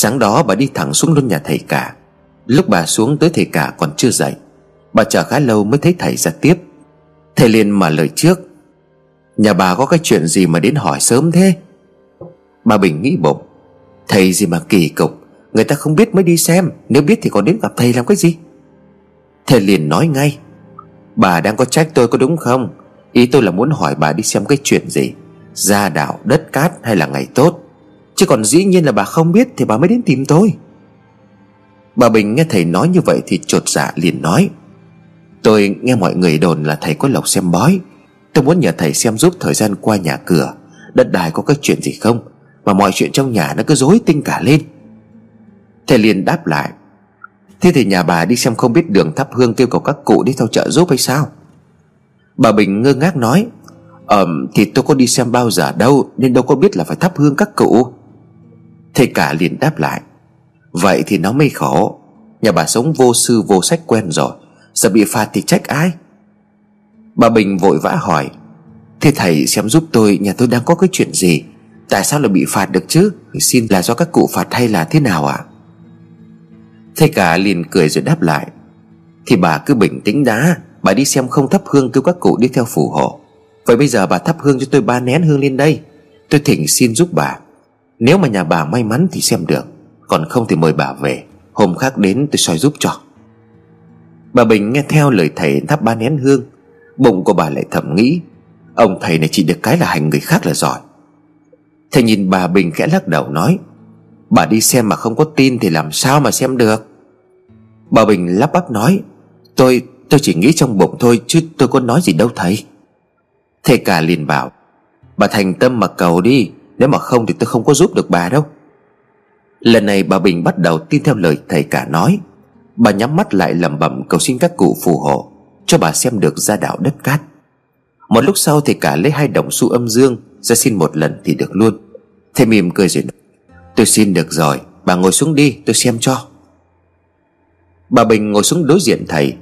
Sáng đó bà đi thẳng xuống luôn nhà thầy cả. Lúc bà xuống tới thầy cả còn chưa dậy, Bà chờ khá lâu mới thấy thầy ra tiếp. Thầy liền mở lời trước, Nhà bà có cái chuyện gì mà đến hỏi sớm thế? Bà Bình nghĩ bụng, Thầy gì mà kỳ cục, Người ta không biết mới đi xem, Nếu biết thì còn đến gặp thầy làm cái gì? Thầy liền nói ngay, Bà đang có trách tôi có đúng không? Ý tôi là muốn hỏi bà đi xem cái chuyện gì, Gia đạo, đất cát hay là ngày tốt? Chứ còn dĩ nhiên là bà không biết Thì bà mới đến tìm tôi. Bà Bình nghe thầy nói như vậy Thì trột dạ liền nói, Tôi nghe mọi người đồn là thầy có lộc xem bói. Tôi muốn nhờ thầy xem giúp thời gian qua nhà cửa. Đất đai có cái chuyện gì không? Mà mọi chuyện trong nhà nó cứ rối tinh cả lên. Thầy liền đáp lại, Thế thì nhà bà đi xem không biết đường thắp hương kêu cầu các cụ đi theo chợ giúp hay sao? Bà Bình ngơ ngác nói, Ờm, thì tôi có đi xem bao giờ đâu, Nên đâu có biết là phải thắp hương các cụ. Thầy cả liền đáp lại, Vậy thì nó mới khổ. Nhà bà sống vô sư vô sách quen rồi, Giờ bị phạt thì trách ai? Bà Bình vội vã hỏi, Thế thầy xem giúp tôi, Nhà tôi đang có cái chuyện gì? Tại sao lại bị phạt được chứ? Xin là do các cụ phạt hay là thế nào ạ? À? Thầy cả liền cười rồi đáp lại, Thì bà cứ bình tĩnh đã, Bà đi xem không thắp hương kêu các cụ đi theo phù hộ. Vậy bây giờ bà thắp hương cho tôi ba nén hương lên đây. Tôi thỉnh xin giúp bà. Nếu mà nhà bà may mắn thì xem được. Còn không thì mời bà về. Hôm khác đến tôi soi giúp cho. Bà Bình nghe theo lời thầy thắp ba nén hương. Bụng của bà lại thầm nghĩ, Ông thầy này chỉ được cái là hành người khác là giỏi. Thầy nhìn bà Bình khẽ lắc đầu nói, Bà đi xem mà không có tin thì làm sao mà xem được? Bà Bình lắp bắp nói, Tôi tôi chỉ nghĩ trong bụng thôi Chứ tôi có nói gì đâu thầy. Thầy cả liền bảo, Bà thành tâm mà cầu đi nếu mà không thì tôi không có giúp được bà đâu. Lần này bà Bình bắt đầu tin theo lời thầy cả nói. Bà nhắm mắt lại lẩm bẩm cầu xin các cụ phù hộ, Cho bà xem được ra đảo đất cát. Một lúc sau thầy cả lấy hai đồng xu âm dương Ra xin một lần thì được luôn. Thầy mỉm cười rồi nói, Tôi xin được rồi, Bà ngồi xuống đi, tôi xem cho. Bà Bình ngồi xuống đối diện thầy.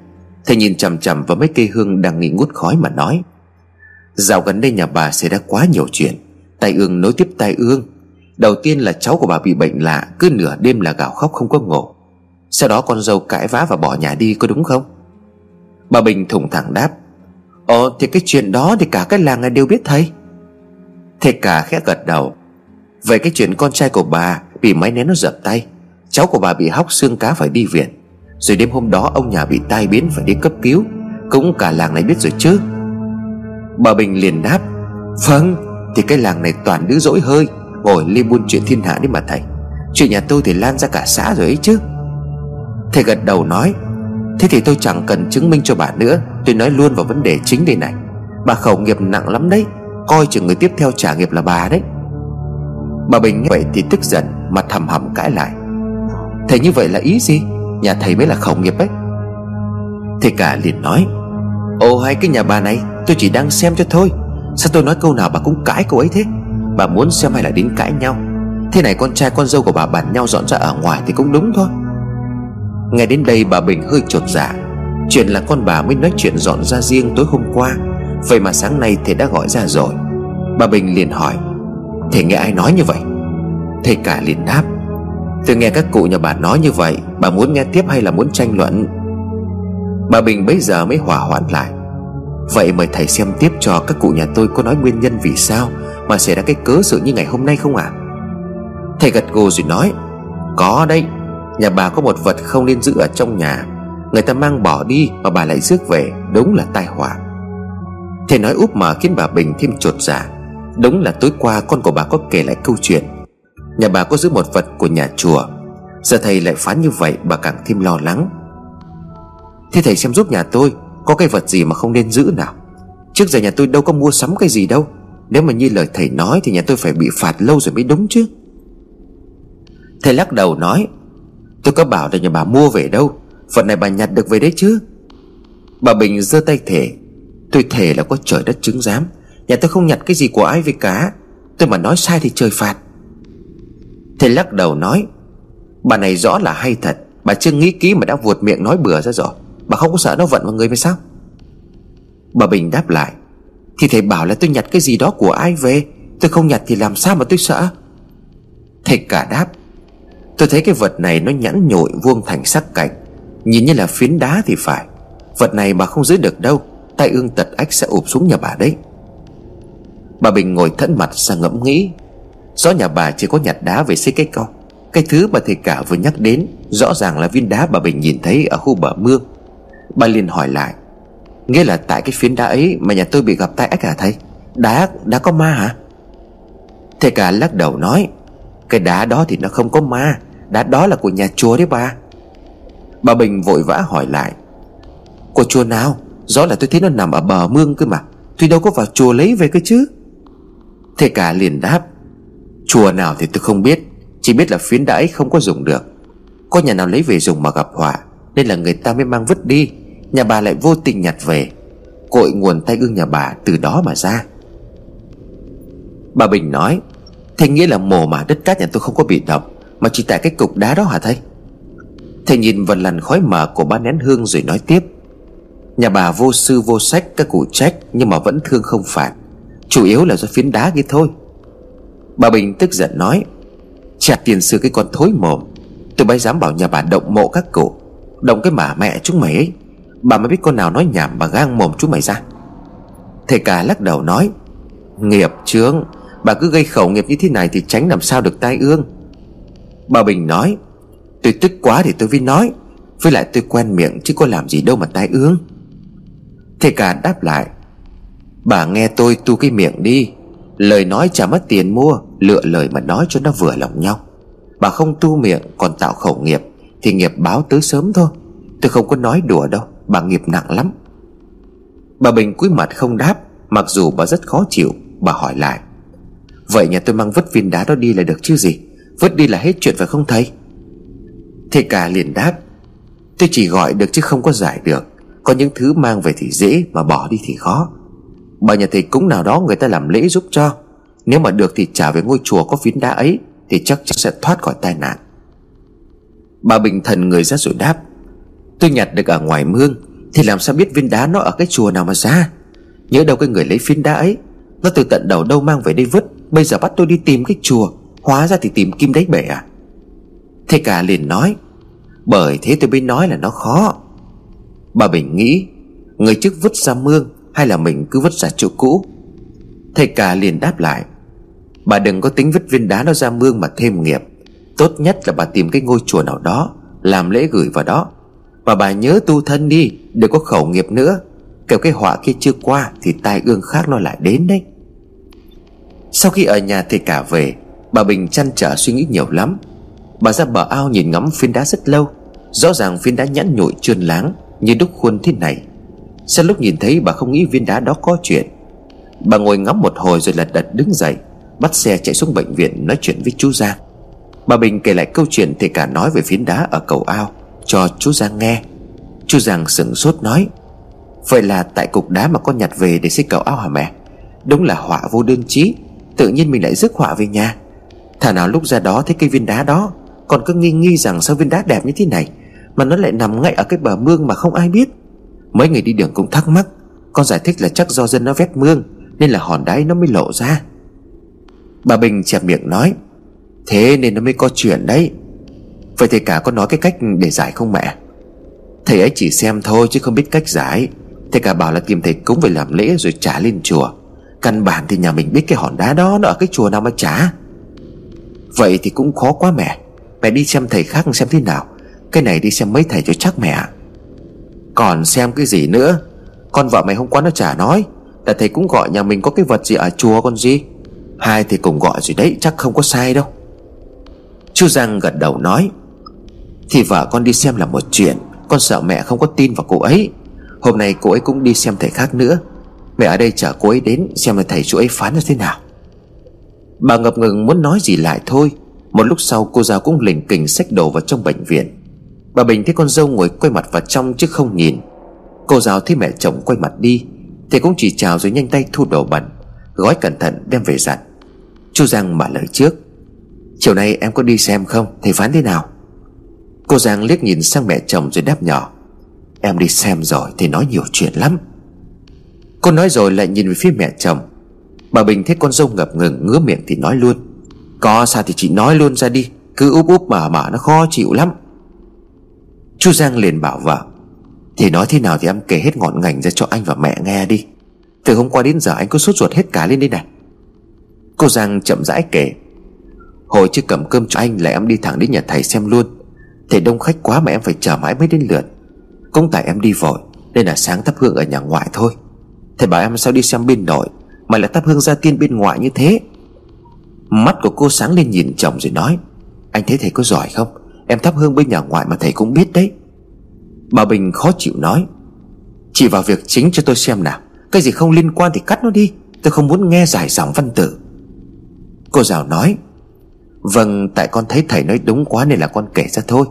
Thầy nhìn chằm chằm vào mấy cây hương đang nghi ngút khói mà nói, Dạo gần đây nhà bà xảy ra quá nhiều chuyện. Tai ương nối tiếp tai ương. Đầu tiên là cháu của bà bị bệnh lạ, Cứ nửa đêm là gào khóc không có ngủ. Sau đó con dâu cãi vã và bỏ nhà đi, có đúng không? Bà Bình thủng thẳng đáp, Ồ, thì cái chuyện đó thì cả cái làng này đều biết thầy. Thầy cả khẽ gật đầu Về cái chuyện con trai của bà Bị máy nén nó dập tay, Cháu của bà bị hóc xương cá phải đi viện. Rồi đêm hôm đó ông nhà bị tai biến phải đi cấp cứu, Cũng cả làng này biết rồi chứ. Bà Bình liền đáp Vâng. Thì cái làng này toàn đứa dỗi hơi, Ngồi li buôn chuyện thiên hạ đấy mà thầy. Chuyện nhà tôi thì lan ra cả xã rồi ấy chứ. Thầy gật đầu nói, Thế thì tôi chẳng cần chứng minh cho bà nữa, Tôi nói luôn vào vấn đề chính đây này. Bà khẩu nghiệp nặng lắm đấy, Coi chừng người tiếp theo trả nghiệp là bà đấy. Bà Bình nghe vậy thì tức giận, Mặt thầm hầm cãi lại. Thầy như vậy là ý gì? Nhà thầy mới là khẩu nghiệp ấy. Thầy cả liền nói, Ồ hay cái nhà bà này, Tôi chỉ đang xem cho thôi. Sao tôi nói câu nào bà cũng cãi cô ấy thế? Bà muốn xem hay là đến cãi nhau. Thế này con trai con dâu của bà bàn nhau dọn ra ở ngoài Thì cũng đúng thôi. Nghe đến đây bà Bình hơi trột dạ. Chuyện là con bà mới nói chuyện dọn ra riêng tối hôm qua. Vậy mà sáng nay thầy đã gọi ra rồi. Bà Bình liền hỏi, Thầy nghe ai nói như vậy? Thầy cả liền đáp, Tôi nghe các cụ nhà bà nói như vậy, Bà muốn nghe tiếp hay là muốn tranh luận? Bà Bình bấy giờ mới hỏa hoãn lại. Vậy mời thầy xem tiếp cho các cụ nhà tôi có nói nguyên nhân vì sao Mà xảy ra cái cớ sự như ngày hôm nay không ạ? À? Thầy gật gù rồi nói, Có đấy, Nhà bà có một vật không nên giữ ở trong nhà, Người ta mang bỏ đi mà bà lại rước về, Đúng là tai họa. Thầy nói úp mà khiến bà Bình thêm trột dạ Đúng là tối qua con của bà có kể lại câu chuyện, Nhà bà có giữ một vật của nhà chùa. Giờ thầy lại phán như vậy, bà càng thêm lo lắng. Thế thầy xem giúp nhà tôi có cái vật gì mà không nên giữ nào? Trước giờ nhà tôi đâu có mua sắm cái gì đâu. Nếu mà như lời thầy nói Thì nhà tôi phải bị phạt lâu rồi mới đúng chứ. Thầy lắc đầu nói, Tôi có bảo là nhà bà mua về đâu. Vật này bà nhặt được về đấy chứ. Bà Bình giơ tay thể Tôi thề là có trời đất chứng giám. Nhà tôi không nhặt cái gì của ai về cả. Tôi mà nói sai thì trời phạt. Thầy lắc đầu nói, Bà này rõ là hay thật. Bà chưa nghĩ kỹ mà đã vuột miệng nói bừa ra rồi. Bà không có sợ nó vận vào người với sao? Bà Bình đáp lại, Thì thầy bảo là tôi nhặt cái gì đó của ai về? Tôi không nhặt thì làm sao mà tôi sợ? Thầy cả đáp, Tôi thấy cái vật này nó nhẵn nhội vuông thành sắc cạnh. Nhìn như là phiến đá thì phải. Vật này mà không giữ được đâu tay ương tật ách sẽ ụp xuống nhà bà đấy. Bà Bình ngồi thẫn mặt ra ngẫm nghĩ, Rõ nhà bà chỉ có nhặt đá về xây cái con Cái thứ mà thầy cả vừa nhắc đến, Rõ ràng là viên đá bà Bình nhìn thấy ở khu bờ mương. Bà liền hỏi lại Nghĩa là tại cái phiến đá ấy mà nhà tôi bị gặp tai ách hả thầy? Đá, đá có ma hả? Thầy cả lắc đầu nói Cái đá đó thì nó không có ma Đá đó là của nhà chùa đấy bà. Bà Bình vội vã hỏi lại Của chùa nào? Rõ là tôi thấy nó nằm ở bờ mương cơ mà Tôi đâu có vào chùa lấy về cơ chứ? Thầy cả liền đáp Chùa nào thì tôi không biết Chỉ biết là phiến đá ấy không có dùng được. Có nhà nào lấy về dùng mà gặp họa? Nên là người ta mới mang vứt đi. Nhà bà lại vô tình nhặt về. Cội nguồn tay ương nhà bà từ đó mà ra. Bà Bình nói Thế nghĩa là mồ mà đất cát nhà tôi không có bị động Mà chỉ tại cái cục đá đó hả thầy? Thầy nhìn vào làn khói mờ của ba nén hương rồi nói tiếp, Nhà bà vô sư vô sách, các cụ trách, Nhưng mà vẫn thương không phạt Chủ yếu là do phiến đá kia thôi. Bà Bình tức giận nói Chả tiền sư cái con thối mồm. Tôi bấy dám bảo nhà bà động mộ các cụ. Động cái mả mẹ chúng mày ấy. Bà mới biết con nào nói nhảm bà gang mồm chúng mày ra. Thầy cả lắc đầu nói, Nghiệp, chướng, Bà cứ gây khẩu nghiệp như thế này Thì tránh làm sao được tai ương. Bà Bình nói, Tôi tức quá thì tôi mới nói, Với lại tôi quen miệng chứ có làm gì đâu mà tai ương. Thầy cả đáp lại, Bà nghe tôi tu cái miệng đi, Lời nói chả mất tiền mua, Lựa lời mà nói cho nó vừa lòng nhau. Bà không tu miệng còn tạo khẩu nghiệp thì nghiệp báo tới sớm thôi. Tôi không có nói đùa đâu, Bà nghiệp nặng lắm. Bà Bình cúi mặt không đáp, Mặc dù bà rất khó chịu, Bà hỏi lại. Vậy nhà tôi mang vứt viên đá đó đi là được chứ gì? Vứt đi là hết chuyện phải không thầy? Thầy cả liền đáp. Tôi chỉ gọi được chứ không có giải được. Có những thứ mang về thì dễ, Mà bỏ đi thì khó. Bà nhà thầy cúng nào đó người ta làm lễ giúp cho. Nếu mà được thì trả về ngôi chùa có phiến đá ấy, Thì chắc chắn sẽ thoát khỏi tai nạn. Bà bình thần người ra rồi đáp, Tôi nhặt được ở ngoài mương, Thì làm sao biết viên đá nó ở cái chùa nào mà ra? Nhớ đâu cái người lấy phiến đá ấy, Nó từ tận đầu đâu mang về đây vứt, Bây giờ bắt tôi đi tìm cái chùa, Hóa ra thì tìm kim đáy bể à? Thế cả liền nói, Bởi thế tôi mới nói là nó khó. Bà Bình nghĩ, Người trước vứt ra mương Hay là mình cứ vứt ra chỗ cũ? Thầy cả liền đáp lại, Bà đừng có tính vứt viên đá nó ra mương mà thêm nghiệp. Tốt nhất là bà tìm cái ngôi chùa nào đó, Làm lễ gửi vào đó. Và bà nhớ tu thân đi, Đừng có khẩu nghiệp nữa. Kẻo cái họa kia chưa qua Thì tai ương khác nó lại đến đấy. Sau khi ở nhà thầy cả về, Bà Bình chăn trở suy nghĩ nhiều lắm. Bà ra bờ ao nhìn ngắm phiến đá rất lâu. Rõ ràng phiến đá nhẵn nhụi, trơn láng, Như đúc khuôn thế này. Sau lúc nhìn thấy, bà không nghĩ viên đá đó có chuyện. Bà ngồi ngắm một hồi rồi lật đật đứng dậy, Bắt xe chạy xuống bệnh viện nói chuyện với chú Giang. Bà Bình kể lại câu chuyện thầy cả nói về phiến đá ở cầu ao, Cho chú Giang nghe. Chú Giang sửng sốt nói, Vậy là tại cục đá mà con nhặt về để xây cầu ao hả mẹ? Đúng là họa vô đơn chí, Tự nhiên mình lại rước họa về nhà. Thà nào lúc ra đó thấy cây viên đá đó, Còn cứ nghi nghi rằng sao viên đá đẹp như thế này, Mà nó lại nằm ngay ở cái bờ mương mà không ai biết. Mấy người đi đường cũng thắc mắc, Con giải thích là chắc do dân nó vét mương, Nên là hòn đáy nó mới lộ ra. Bà Bình chẹp miệng nói Thế nên nó mới có chuyện đấy. Vậy thầy cả có nói cái cách để giải không mẹ? Thầy ấy chỉ xem thôi chứ không biết cách giải. Thầy cả bảo là tìm thầy cúng về làm lễ rồi trả lên chùa. Căn bản thì nhà mình biết cái hòn đá đó Nó ở cái chùa nào mà trả. Vậy thì cũng khó quá mẹ. Mẹ đi xem thầy khác xem thế nào. Cái này đi xem mấy thầy cho chắc mẹ. Còn xem cái gì nữa? Con vợ mày hôm qua nó chả nói. Là thầy cũng gọi nhà mình có cái vật gì ở chùa con gì? Hai thì cùng gọi rồi đấy, Chắc không có sai đâu. Chú Giang gật đầu nói, Thì vợ con đi xem là một chuyện, Con sợ mẹ không có tin vào cô ấy. Hôm nay cô ấy cũng đi xem thầy khác nữa. Mẹ ở đây chờ cô ấy đến Xem là thầy chú ấy phán như thế nào. Bà ngập ngừng muốn nói gì lại thôi. Một lúc sau, cô giáo cũng lình kình xách đồ vào trong bệnh viện. Bà Bình thấy con dâu ngồi quay mặt vào trong chứ không nhìn. Cô giáo thấy mẹ chồng quay mặt đi, Thì cũng chỉ chào rồi nhanh tay thu đồ bẩn, Gói cẩn thận đem về dặn Chú Giang mở lời trước. Chiều nay em có đi xem không? Thầy phán thế nào? Cô Giang liếc nhìn sang mẹ chồng rồi đáp nhỏ. Em đi xem rồi thì nói nhiều chuyện lắm. Cô nói rồi lại nhìn về phía mẹ chồng. Bà Bình thấy con dâu ngập ngừng, ngứa miệng thì nói luôn. Có sao thì chị nói luôn ra đi, Cứ úp úp mở mở nó khó chịu lắm. Chú Giang liền bảo vợ, Thì nói thế nào thì em kể hết ngọn ngành ra cho anh và mẹ nghe đi. Từ hôm qua đến giờ anh cứ sốt ruột hết cả lên đây này. Cô Giang chậm rãi kể Hồi chưa cầm cơm cho anh là em đi thẳng đến nhà thầy xem luôn. Thầy đông khách quá mà em phải chờ mãi mới đến lượt. Cũng tại em đi vội, Nên là sáng thắp hương ở nhà ngoại thôi. Thầy bảo em sao đi xem bên nội, Mà lại thắp hương ra tiên bên ngoại như thế? Mắt của cô sáng lên nhìn chồng rồi nói, Anh thấy thầy có giỏi không? Em thắp hương bên nhà ngoại mà thầy cũng biết đấy. Bà Bình khó chịu nói, Chỉ vào việc chính cho tôi xem nào. Cái gì không liên quan thì cắt nó đi. Tôi không muốn nghe giải dòng văn tử. Cô giáo nói Vâng tại con thấy thầy nói đúng quá nên là con kể ra thôi.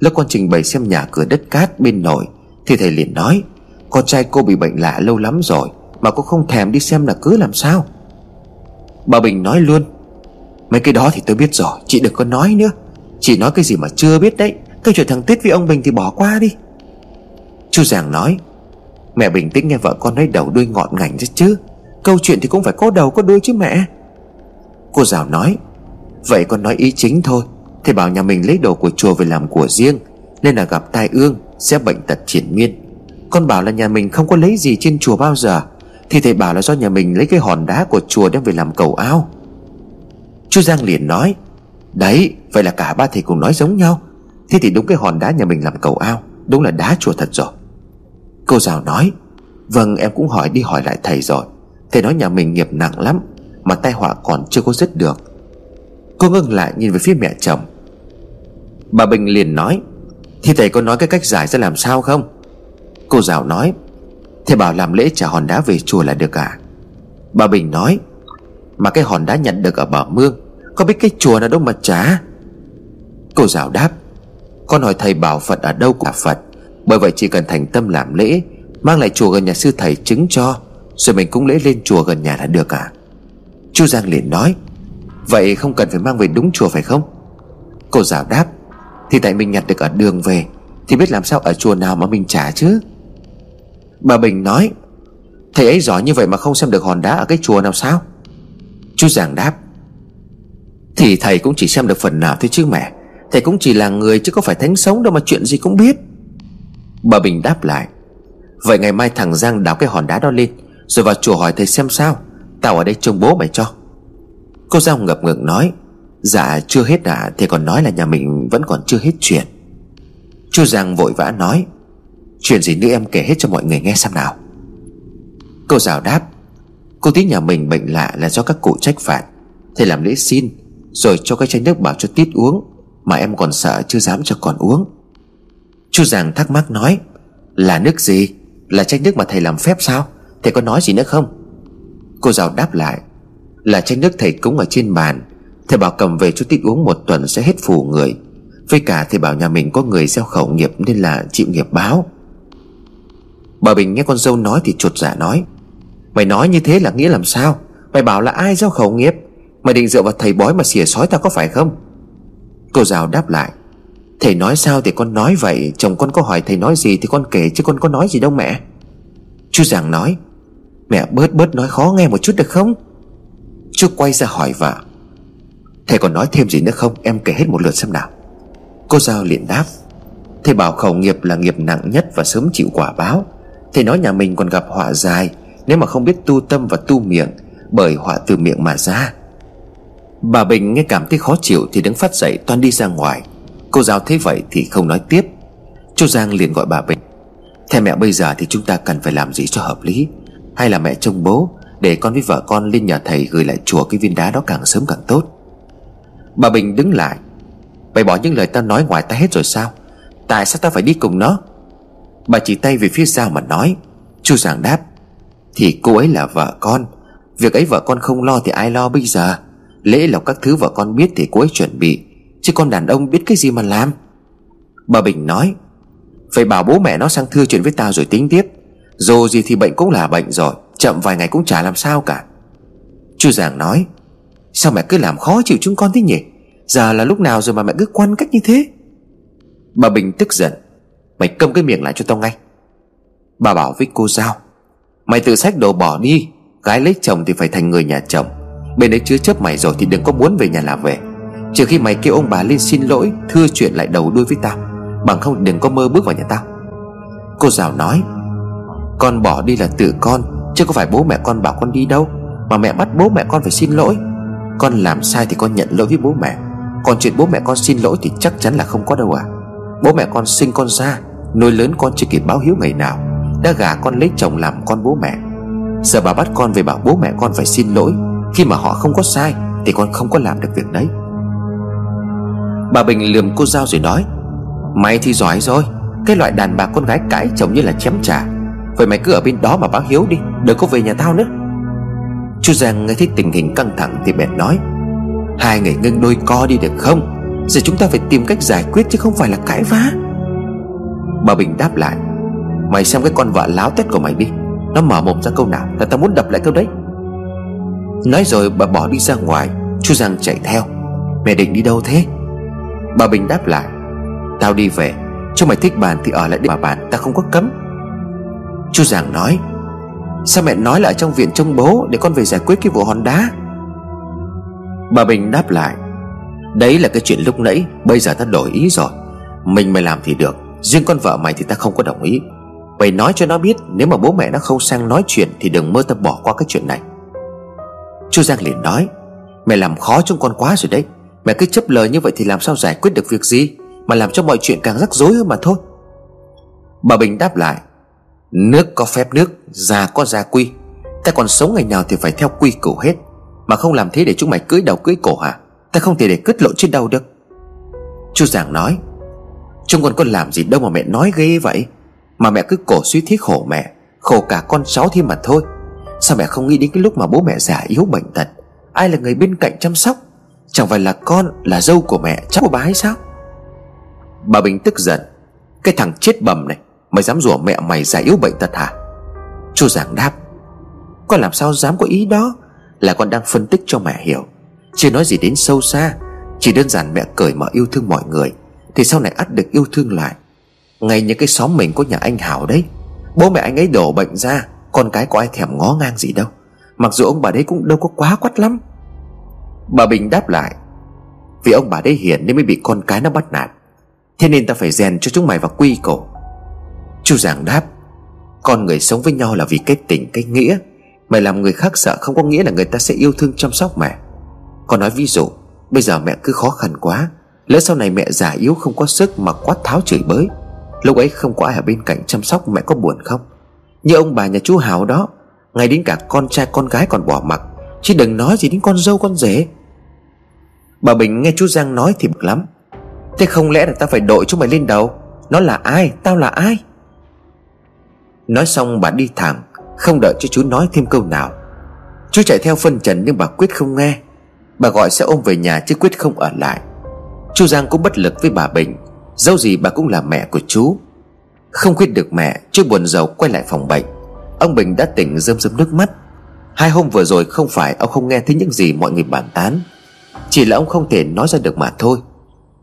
Lúc con trình bày xem nhà cửa đất cát bên nội Thì thầy liền nói, Con trai cô bị bệnh lạ lâu lắm rồi, Mà cô không thèm đi xem là cứ làm sao? Bà Bình nói luôn, Mấy cái đó thì tôi biết rồi, Chị đừng có nói nữa. Chị nói cái gì mà chưa biết đấy, Cái chuyện thằng Tết với ông Bình thì bỏ qua đi. Chú Giàng nói, Mẹ bình tĩnh nghe vợ con nói đầu đuôi ngọn ngành chứ chứ, Câu chuyện thì cũng phải có đầu có đuôi chứ mẹ. Cô Giảo nói Vậy con nói ý chính thôi. Thầy bảo nhà mình lấy đồ của chùa về làm của riêng, Nên là gặp tai ương, Sẽ bệnh tật triển miên. Con bảo là nhà mình không có lấy gì trên chùa bao giờ, Thì thầy bảo là do nhà mình lấy cái hòn đá của chùa đem về làm cầu ao. Chú Giang liền nói, Đấy, vậy là cả ba thầy cùng nói giống nhau. Thế thì đúng cái hòn đá nhà mình làm cầu ao, Đúng là đá chùa thật rồi. Cô giáo nói Vâng em cũng hỏi đi hỏi lại thầy rồi. Thầy nói nhà mình nghiệp nặng lắm, Mà tai họa còn chưa có dứt được. Cô ngưng lại nhìn về phía mẹ chồng. Bà Bình liền nói Thì thầy có nói cái cách giải ra làm sao không? Cô giáo nói, Thầy bảo làm lễ trả hòn đá về chùa là được à? Bà Bình nói, Mà cái hòn đá nhận được ở bờ mương, Có biết cái chùa nào đâu mà trả? Cô giáo đáp, Con hỏi thầy bảo Phật ở đâu của Phật, Bởi vậy chỉ cần thành tâm làm lễ, Mang lại chùa gần nhà sư thầy chứng cho, Rồi mình cũng lễ lên chùa gần nhà là được à? Chú Giang liền nói Vậy không cần phải mang về đúng chùa phải không? Cô giáo đáp, Thì tại mình nhặt được ở đường về, Thì biết làm sao ở chùa nào mà mình trả chứ? Bà Bình nói, Thầy ấy giỏi như vậy mà không xem được hòn đá ở cái chùa nào sao? Chú Giảng đáp, Thì thầy cũng chỉ xem được phần nào thôi chứ mẹ. Thầy cũng chỉ là người chứ có phải thánh sống đâu mà chuyện gì cũng biết. Bà Bình đáp lại, Vậy ngày mai thằng Giang đào cái hòn đá đó lên, Rồi vào chùa hỏi thầy xem sao. Tao ở đây trông bố mày cho. Cô Giao ngập ngừng nói Dạ chưa hết à Thì còn nói là nhà mình vẫn còn chưa hết chuyện. Chu Giang vội vã nói, Chuyện gì nữa em kể hết cho mọi người nghe xem nào. Cô Giao đáp, Cô tí nhà mình bệnh lạ là do các cụ trách phạt. Thầy làm lễ xin, Rồi cho cái chai nước bảo cho Tít uống, Mà em còn sợ chưa dám cho con uống. Chu Giang thắc mắc nói, Là nước gì? Là chai nước mà thầy làm phép sao? Thầy có nói gì nữa không? Cô Giao đáp lại là chai nước thầy cúng ở trên bàn. Thầy bảo cầm về cho tít uống một tuần sẽ hết phù người. Với cả thầy bảo nhà mình có người gieo khẩu nghiệp Nên là chịu nghiệp báo. Bà Bình nghe con dâu nói thì chột dạ nói, Mày nói như thế là nghĩa làm sao? Mày bảo là ai gieo khẩu nghiệp? Mày định dựa vào thầy bói mà xỉa sói tao có phải không? Cô giáo đáp lại, Thầy nói sao thì con nói vậy, Chồng con có hỏi thầy nói gì thì con kể Chứ con có nói gì đâu mẹ. Chú Giàng nói, Mẹ bớt bớt nói khó nghe một chút được không? Chú quay ra hỏi vợ, Thầy còn nói thêm gì nữa không? Em kể hết một lượt xem nào. Cô Giao liền đáp, Thầy bảo khẩu nghiệp là nghiệp nặng nhất và sớm chịu quả báo. Thầy nói nhà mình còn gặp họa dài, Nếu mà không biết tu tâm và tu miệng, Bởi họa từ miệng mà ra. Bà Bình nghe cảm thấy khó chịu Thì đứng phát dậy toan đi ra ngoài. Cô giáo thấy vậy thì không nói tiếp. Chú Giang liền gọi bà Bình Theo mẹ bây giờ thì chúng ta cần phải làm gì cho hợp lý? Hay là mẹ trông bố? Để con với vợ con lên nhà thầy gửi lại chùa cái viên đá đó càng sớm càng tốt. Bà Bình đứng lại. Mày bỏ những lời tao nói ngoài ta hết rồi sao? Tại sao tao phải đi cùng nó? Bà chỉ tay về phía sau mà nói. Chu Giảng đáp, Thì cô ấy là vợ con. Việc ấy vợ con không lo thì ai lo bây giờ? Lễ lộc các thứ vợ con biết thì cô ấy chuẩn bị, Chứ con đàn ông biết cái gì mà làm? Bà Bình nói, Phải bảo bố mẹ nó sang thưa chuyện với tao rồi tính tiếp. Dù gì thì bệnh cũng là bệnh rồi. Chậm vài ngày cũng chả làm sao cả. Chú Giảng nói, Sao mẹ cứ làm khó chịu chúng con thế nhỉ? Giờ là lúc nào rồi mà mẹ cứ quan cách như thế? Bà Bình tức giận, Mày câm cái miệng lại cho tao ngay. Bà bảo với cô Giao Mày tự xách đồ bỏ đi, Gái lấy chồng thì phải thành người nhà chồng. Bên đấy chứa chấp mày rồi thì đừng có muốn về nhà làm về. Trừ khi mày kêu ông bà lên xin lỗi, Thưa chuyện lại đầu đuôi với tao. Bằng không đừng có mơ bước vào nhà tao. Cô rào nói, Con bỏ đi là tự con Chứ có phải bố mẹ con bảo con đi đâu. Mà mẹ bắt bố mẹ con phải xin lỗi. Con làm sai thì con nhận lỗi với bố mẹ. Còn chuyện bố mẹ con xin lỗi thì chắc chắn là không có đâu à Bố mẹ con sinh con ra, Nuôi lớn con chưa kịp báo hiếu ngày nào. Đã gả con lấy chồng làm con bố mẹ. Giờ bà bắt con về bảo bố mẹ con phải xin lỗi. Khi mà họ không có sai Thì con không có làm được việc đấy. Bà Bình lườm cô Giao rồi nói, Mày thì giỏi rồi. Cái loại đàn bà con gái cãi chồng như là chém trả Vậy mày cứ ở bên đó mà báo hiếu đi, Đừng có về nhà tao nữa. Chú Giang nghe thấy tình hình căng thẳng Thì bèn nói, Hai người ngưng đôi co đi được không? Giờ chúng ta phải tìm cách giải quyết chứ không phải là cãi vã. Bà Bình đáp lại, Mày xem cái con vợ láo tét của mày đi, Nó mở mồm ra câu nào là tao muốn đập lại câu đấy. Nói rồi bà bỏ đi ra ngoài Chú Giang chạy theo. Mẹ định đi đâu thế? Bà Bình đáp lại, Tao đi về, Cho mày thích bàn thì ở lại để mà bàn Ta không có cấm. Chú Giang nói, Sao mẹ nói là ở trong viện trông bố Để con về giải quyết cái vụ hòn đá? Bà Bình đáp lại, Đấy là cái chuyện lúc nãy, Bây giờ ta đổi ý rồi. Mình mày làm thì được, Riêng con vợ mày thì ta không có đồng ý. Mày nói cho nó biết, Nếu mà bố mẹ nó không sang nói chuyện Thì đừng mơ ta bỏ qua cái chuyện này. Chú Giang liền nói, Mẹ làm khó chúng con quá rồi đấy. Mẹ cứ chấp lời như vậy thì làm sao giải quyết được việc gì? Mà làm cho mọi chuyện càng rắc rối hơn mà thôi. Bà Bình đáp lại Nước có phép nước, Già có gia quy. Ta còn sống ngày nào thì phải theo quy củ hết. Mà không làm thế để chúng mày cưới đầu cưới cổ hả? Ta không thể để cứt lộ trên đầu được. Chú Giảng nói, Chúng con có làm gì đâu mà mẹ nói ghê vậy. Mà mẹ cứ cổ suy thiết khổ mẹ, Khổ cả con cháu thêm mà thôi. Sao mẹ không nghĩ đến cái lúc mà bố mẹ già yếu bệnh tật? Ai là người bên cạnh chăm sóc? Chẳng phải là con, là dâu của mẹ, Cháu của bà hay sao? Bà Bình tức giận. Cái thằng chết bầm này Mày dám rủa mẹ mày già yếu bệnh tật hả? Chú Giảng đáp, Con làm sao dám có ý đó? Là con đang phân tích cho mẹ hiểu. Chưa nói gì đến sâu xa, Chỉ đơn giản mẹ cởi mở yêu thương mọi người, Thì sau này ắt được yêu thương lại. Ngay những cái xóm mình có nhà anh Hảo đấy. Bố mẹ anh ấy đổ bệnh ra, Con cái có ai thèm ngó ngang gì đâu. Mặc dù ông bà đấy cũng đâu có quá quắt lắm. Bà Bình đáp lại, Vì ông bà đấy hiền nên mới bị con cái nó bắt nạt. Thế nên ta phải rèn cho chúng mày vào quy cổ Chú Giảng đáp, Con người sống với nhau là vì cái tình, cái nghĩa. Mày làm người khác sợ không có nghĩa là người ta sẽ yêu thương chăm sóc mẹ. Con nói ví dụ, Bây giờ mẹ cứ khó khăn quá, Lỡ sau này mẹ già yếu không có sức mà quát tháo chửi bới, Lúc ấy không có ai ở bên cạnh chăm sóc mẹ có buồn không? Như ông bà nhà chú Hào đó, Ngay đến cả con trai con gái còn bỏ mặc, Chứ đừng nói gì đến con dâu con rể. Bà Bình nghe chú Giang nói thì bực lắm. Thế không lẽ là ta phải đội chúng mày lên đầu? Nó là ai? Tao là ai? Nói xong bà đi thẳng, Không đợi cho chú nói thêm câu nào. Chú chạy theo phân trần nhưng bà quyết không nghe. Bà gọi sẽ ôm về nhà chứ quyết không ở lại. Chú Giang cũng bất lực với bà Bình, Dẫu gì bà cũng là mẹ của chú. Không quyết được mẹ, Chú buồn giàu quay lại phòng bệnh. Ông Bình đã tỉnh rơm rơm nước mắt. Hai hôm vừa rồi không phải ông không nghe thấy những gì mọi người bàn tán. Chỉ là ông không thể nói ra được mà thôi.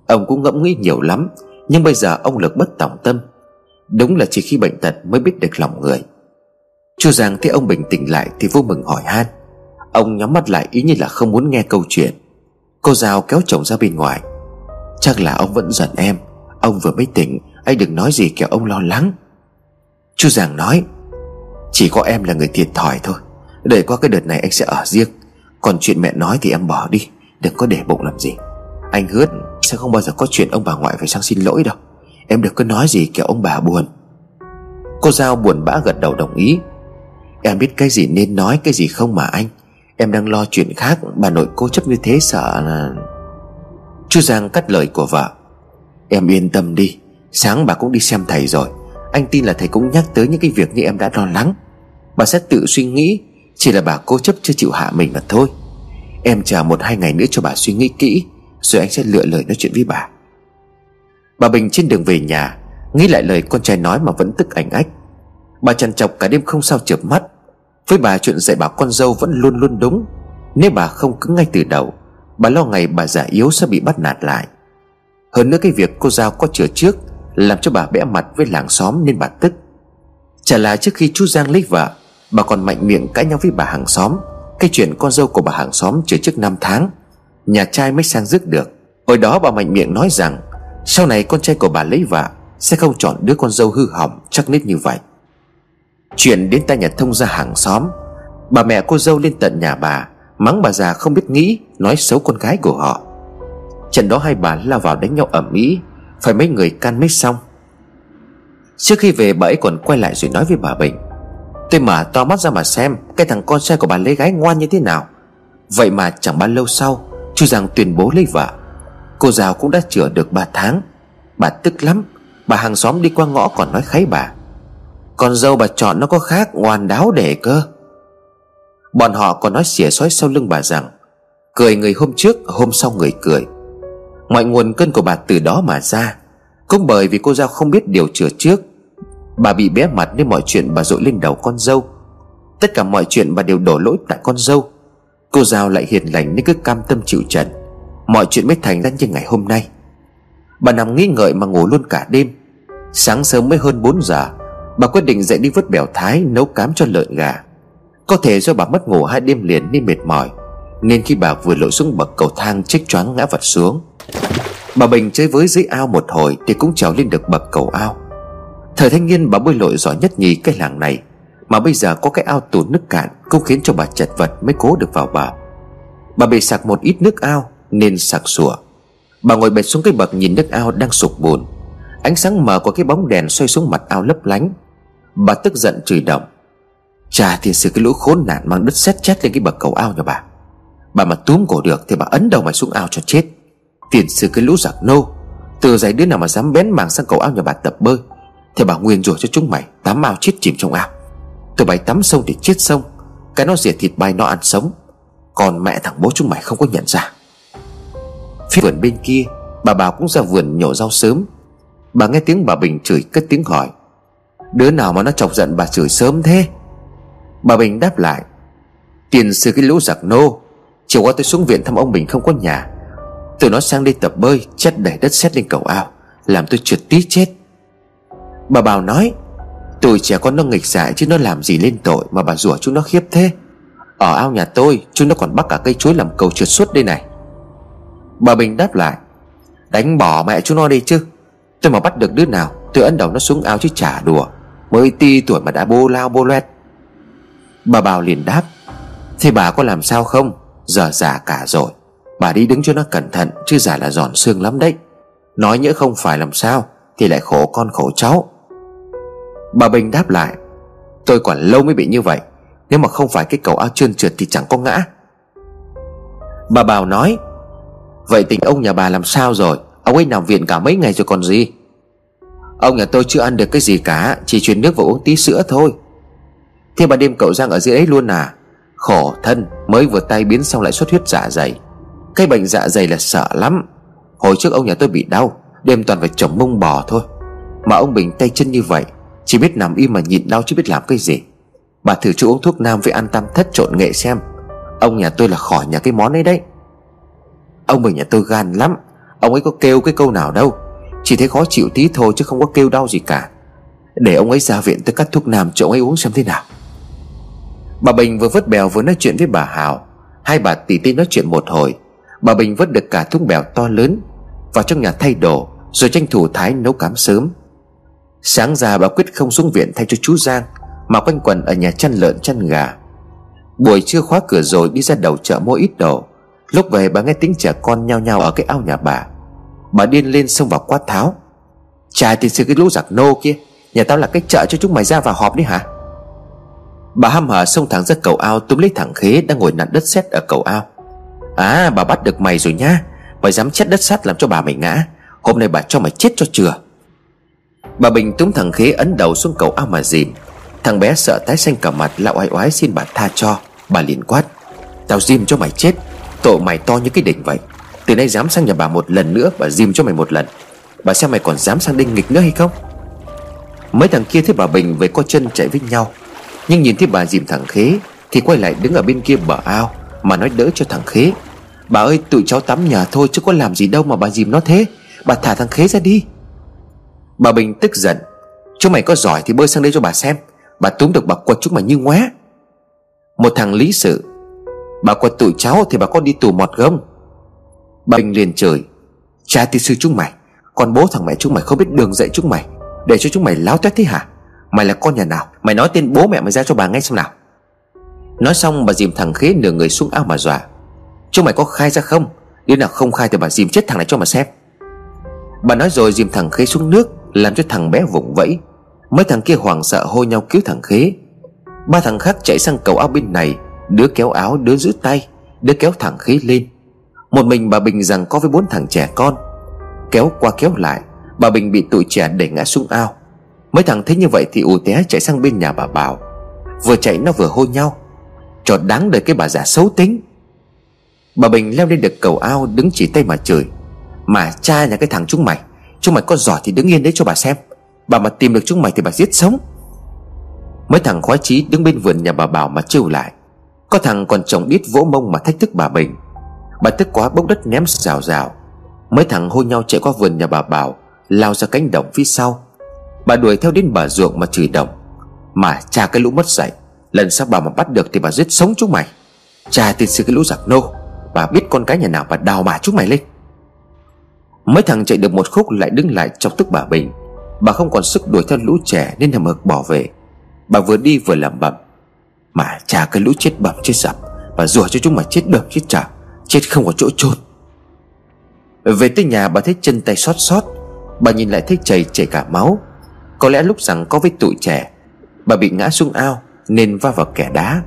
Ông cũng ngẫm nghĩ nhiều lắm, Nhưng bây giờ ông lực bất tòng tâm. Đúng là chỉ khi bệnh tật mới biết được lòng người. Chu Giang thấy ông bình tĩnh lại Thì vô mừng hỏi han. Ông nhắm mắt lại ý như là không muốn nghe câu chuyện. Cô Giao kéo chồng ra bên ngoài. Chắc là ông vẫn giận em. Ông vừa mới tỉnh, Anh đừng nói gì kẻo ông lo lắng. Chu Giang nói, Chỉ có em là người thiệt thòi thôi. Để qua cái đợt này anh sẽ ở riêng. Còn chuyện mẹ nói thì em bỏ đi. Đừng có để bụng làm gì. Anh hứa sẽ không bao giờ có chuyện ông bà ngoại phải sang xin lỗi đâu. Em đừng có nói gì kẻo ông bà buồn. Cô Giao buồn bã gật đầu đồng ý. Em biết cái gì nên nói, cái gì không mà anh. Em đang lo chuyện khác, Bà nội cô chấp như thế sợ là Chú Giang cắt lời của vợ. Em yên tâm đi, Sáng bà cũng đi xem thầy rồi. Anh tin là thầy cũng nhắc tới những cái việc như em đã lo lắng. Bà sẽ tự suy nghĩ, Chỉ là bà cố chấp chưa chịu hạ mình mà thôi. Em chờ một hai ngày nữa cho bà suy nghĩ kỹ, Rồi anh sẽ lựa lời nói chuyện với bà. Bà Bình trên đường về nhà, Nghĩ lại lời con trai nói mà vẫn tức ảnh ách. Bà chằn chọc cả đêm không sao chợp mắt. Với bà chuyện dạy bảo con dâu vẫn luôn luôn đúng. Nếu bà không cứng ngay từ đầu, Bà lo ngày bà già yếu sẽ bị bắt nạt lại. Hơn nữa cái việc cô Giao có chữa trước Làm cho bà bẽ mặt với làng xóm nên bà tức. Chả là trước khi chú Giang lấy vợ, Bà còn mạnh miệng cãi nhau với bà hàng xóm. Cái chuyện con dâu của bà hàng xóm chữa trước năm tháng, Nhà trai mới sang dứt được. Hồi đó bà mạnh miệng nói rằng sau này con trai của bà lấy vợ Sẽ không chọn đứa con dâu hư hỏng chắc nít như vậy. Chuyện đến tai nhà thông gia hàng xóm Bà mẹ cô dâu lên tận nhà bà Mắng bà già không biết nghĩ Nói xấu con gái của họ. Trận đó hai bà lao vào đánh nhau ẩm ĩ, Phải mấy người can mít xong. Trước khi về bà ấy còn quay lại rồi nói với bà Bình. Tôi mở to mắt ra mà xem Cái thằng con trai của bà lấy gái ngoan như thế nào. Vậy mà chẳng bao lâu sau Chú Giang tuyên bố lấy vợ. Cô giáo cũng đã chữa được 3 tháng. Bà tức lắm. Bà hàng xóm đi qua ngõ còn nói kháy bà. Con dâu bà chọn nó có khác, ngoan đáo để cơ. Bọn họ còn nói xỉa xói sau lưng bà rằng, Cười người hôm trước, hôm sau người cười. Mọi nguồn cơn của bà từ đó mà ra. Cũng bởi vì cô Giao không biết điều chữa trước, Bà bị bé mặt nên mọi chuyện bà dội lên đầu con dâu. Tất cả mọi chuyện bà đều đổ lỗi tại con dâu. Cô Giao lại hiền lành nên cứ cam tâm chịu trận. Mọi chuyện mới thành ra như ngày hôm nay. Bà nằm nghĩ ngợi mà ngủ luôn cả đêm. Sáng sớm mới hơn 4 giờ, Bà quyết định dậy đi vớt bèo thái Nấu cám cho lợn gà. Có thể do bà mất ngủ hai đêm liền nên mệt mỏi, Nên khi bà vừa lội xuống bậc cầu thang chết choáng ngã vật xuống, Bà Bình chơi với dưới ao một hồi Thì cũng trèo lên được bậc cầu ao. Thời thanh niên bà bơi lội giỏi nhất nhì cái làng này, Mà bây giờ có cái ao tù nước cạn Cũng khiến cho bà chật vật mới cố được vào bờ. Bà bị sạc một ít nước ao nên sặc sủa Bà ngồi bệt xuống cái bậc nhìn nước ao đang sụp bùn. Ánh sáng mờ của cái bóng đèn xoay xuống mặt ao lấp lánh. Bà tức giận chửi động. Chà thì sự cái lũ khốn nạn mang đất sét chết lên cái bậc cầu ao nhà bà. Bà mà túm cổ được thì bà ấn đầu mày xuống ao cho chết. Tiền sư, cái lũ giặc nô. Từ giày đứa nào mà dám bén màng sang cầu ao nhà bà tập bơi, Thì bà nguyên rủa cho chúng mày Tắm ao chết chìm trong ao. Tụi bay tắm sông thì chết sông, Cái nó diệt thịt bay, nó ăn sống. Còn mẹ thằng bố chúng mày không có nhận ra. Phía vườn bên kia, Bà Bảo cũng ra vườn nhổ rau sớm. Bà nghe tiếng bà Bình chửi cất tiếng hỏi Đứa nào mà nó chọc giận bà chửi sớm thế? Bà Bình đáp lại. Tiền sư cái lũ giặc nô, Chiều qua tôi xuống viện thăm ông Bình không có nhà. Tụi nó sang đây tập bơi Chất đẩy đất sét lên cầu ao, Làm tôi trượt tí chết. Bà Bảo nói, Tụi trẻ con nó nghịch dại chứ nó làm gì lên tội Mà bà rủa chúng nó khiếp thế. Ở ao nhà tôi, chúng nó còn bắt cả cây chuối làm cầu trượt suốt đây này. Bà Bình đáp lại, Đánh bỏ mẹ chúng nó đi chứ. Tôi mà bắt được đứa nào, Tôi ấn đầu nó xuống ao chứ chả đùa, Mới ti tuổi mà đã bô lao bô loét. Bà Bảo liền đáp, Thế bà có làm sao không? Giờ già cả rồi, Bà đi đứng cho nó cẩn thận Chứ giả là giòn xương lắm đấy. Nói nhỡ không phải làm sao Thì lại khổ con khổ cháu. Bà Bình đáp lại, Tôi còn lâu mới bị như vậy, Nếu mà không phải cái cầu ao trơn trượt thì chẳng có ngã. Bà Bảo nói Vậy tình ông nhà bà làm sao rồi? Ông ấy nằm viện cả mấy ngày rồi còn gì? Ông nhà tôi chưa ăn được cái gì cả, Chỉ truyền nước và uống tí sữa thôi. Thế bà đêm cậu Giang ở dưới ấy luôn à? Khổ thân, Mới vừa tay biến xong lại xuất huyết dạ dày. Cái bệnh dạ dày là sợ lắm. Hồi trước ông nhà tôi bị đau, Đêm toàn phải chồng mông bò thôi. Mà ông Bình tay chân như vậy, Chỉ biết nằm im mà nhịn đau chứ biết làm cái gì. Bà thử cho uống thuốc nam với ăn tam thất trộn nghệ xem. Ông nhà tôi là khỏi nhà cái món ấy đấy. Ông Bình nhà tôi gan lắm. Ông ấy có kêu cái câu nào đâu. Chỉ thấy khó chịu tí thôi chứ không có kêu đau gì cả. Để ông ấy ra viện tôi cắt thuốc nam cho ông ấy uống xem thế nào. Bà Bình vừa vớt bèo vừa nói chuyện với bà hào, Hai bà tỉ tỉ nói chuyện một hồi. Bà Bình vớt được cả thúng bèo to lớn Vào trong nhà thay đồ Rồi tranh thủ Thái nấu cám sớm. Sáng ra bà quyết không xuống viện thay cho chú Giang Mà quanh quần ở nhà chăn lợn chăn gà. Buổi trưa khóa cửa rồi đi ra đầu chợ mua ít đồ. Lúc về bà nghe tiếng trẻ con nhao nhao ở cái ao nhà bà. Bà điên lên xông vào quát tháo. Chà thì sự cái lũ giặc nô kia, Nhà tao là cái chợ cho chúng mày ra vào họp đi hả? Bà hăm hở xông thẳng ra cầu ao, túm lấy thằng khế đang ngồi nặn đất sét ở cầu ao. À bà bắt được mày rồi nhá Mày dám chết đất sắt làm cho bà mày ngã. Hôm nay bà cho mày chết cho chừa. Bà Bình túm thằng khế ấn đầu xuống cầu ao mà dìm. Thằng bé sợ tái xanh cả mặt, lão oai oái xin bà tha cho. Bà liền quát, Tao dìm cho mày chết. Tội mày to như cái đỉnh vậy. Từ nay dám sang nhà bà một lần nữa, Bà dìm cho mày một lần. Bà xem mày còn dám sang đinh nghịch nữa hay không? Mấy thằng kia thấy bà Bình với co chân chạy với nhau, Nhưng nhìn thấy bà dìm thằng Khế Thì quay lại đứng ở bên kia bờ ao Mà nói đỡ cho thằng Khế. Bà ơi, tụi cháu tắm nhà thôi chứ có làm gì đâu mà bà dìm nó thế. Bà thả thằng Khế ra đi. Bà Bình tức giận. Chúng mày có giỏi thì bơi sang đây cho bà xem. Bà túm được bà quật chúng mày như ngoé. Một thằng lý sự Bà quật tụi cháu thì bà con đi tù mọt gông Bà Bình liền chửi, Cha ti sư chúng mày, Con bố thằng mẹ chúng mày không biết đường dạy chúng mày, Để cho chúng mày láo toét thế hả? Mày là con nhà nào? Mày nói tên bố mẹ mày ra cho bà ngay xem nào. Nói xong, bà dìm thằng khế nửa người xuống ao mà dọa, Chúng mày có khai ra không? Đứa nào không khai thì bà dìm chết thằng này cho mà xem. Bà nói rồi dìm thằng khế xuống nước, Làm cho thằng bé vùng vẫy. Mấy thằng kia hoảng sợ hô nhau cứu thằng khế. Ba thằng khác chạy sang cầu ao bên này Đứa kéo áo, đứa giữ tay, Đứa kéo thẳng khí lên. Một mình bà Bình rằng có với bốn thằng trẻ con. Kéo qua kéo lại, Bà Bình bị tụi trẻ đẩy ngã xuống ao. Mấy thằng thấy như vậy thì ù té chạy sang bên nhà bà Bảo. Vừa chạy nó vừa hô nhau. Cho đáng đời cái bà già xấu tính. Bà Bình leo lên được cầu ao, Đứng chỉ tay mà chửi. Mà cha nhà cái thằng chúng mày Chúng mày có giỏi thì đứng yên đấy cho bà xem. Bà mà tìm được chúng mày thì bà giết sống. Mấy thằng khoái chí đứng bên vườn nhà bà Bảo mà trêu lại. Có thằng còn chồng đít vỗ mông mà thách thức bà Bình. Bà tức quá bốc đất ném rào rào. Mấy thằng hôi nhau chạy qua vườn nhà bà Bảo, Lao ra cánh đồng phía sau. Bà đuổi theo đến bờ ruộng mà chửi đồng. Mà cha cái lũ mất dạy, Lần sau bà mà bắt được thì bà giết sống chúng mày. Cha tiên sư cái lũ giặc nô, Bà biết con cái nhà nào bà đào mà chúng mày lên. Mấy thằng chạy được một khúc lại đứng lại trong tức bà Bình. Bà không còn sức đuổi theo lũ trẻ Nên hầm hực bỏ về. Bà vừa đi vừa làm bẩm. Mà cha cái lũ chết bẩm chết sập và rủa cho chúng mà chết đợm chết trả Chết không có chỗ chôn. Về tới nhà bà thấy chân tay xót xót, Bà nhìn lại thấy chảy chảy cả máu. Có lẽ lúc rằng có với tụi trẻ, Bà bị ngã xuống ao Nên va vào kẻ đá.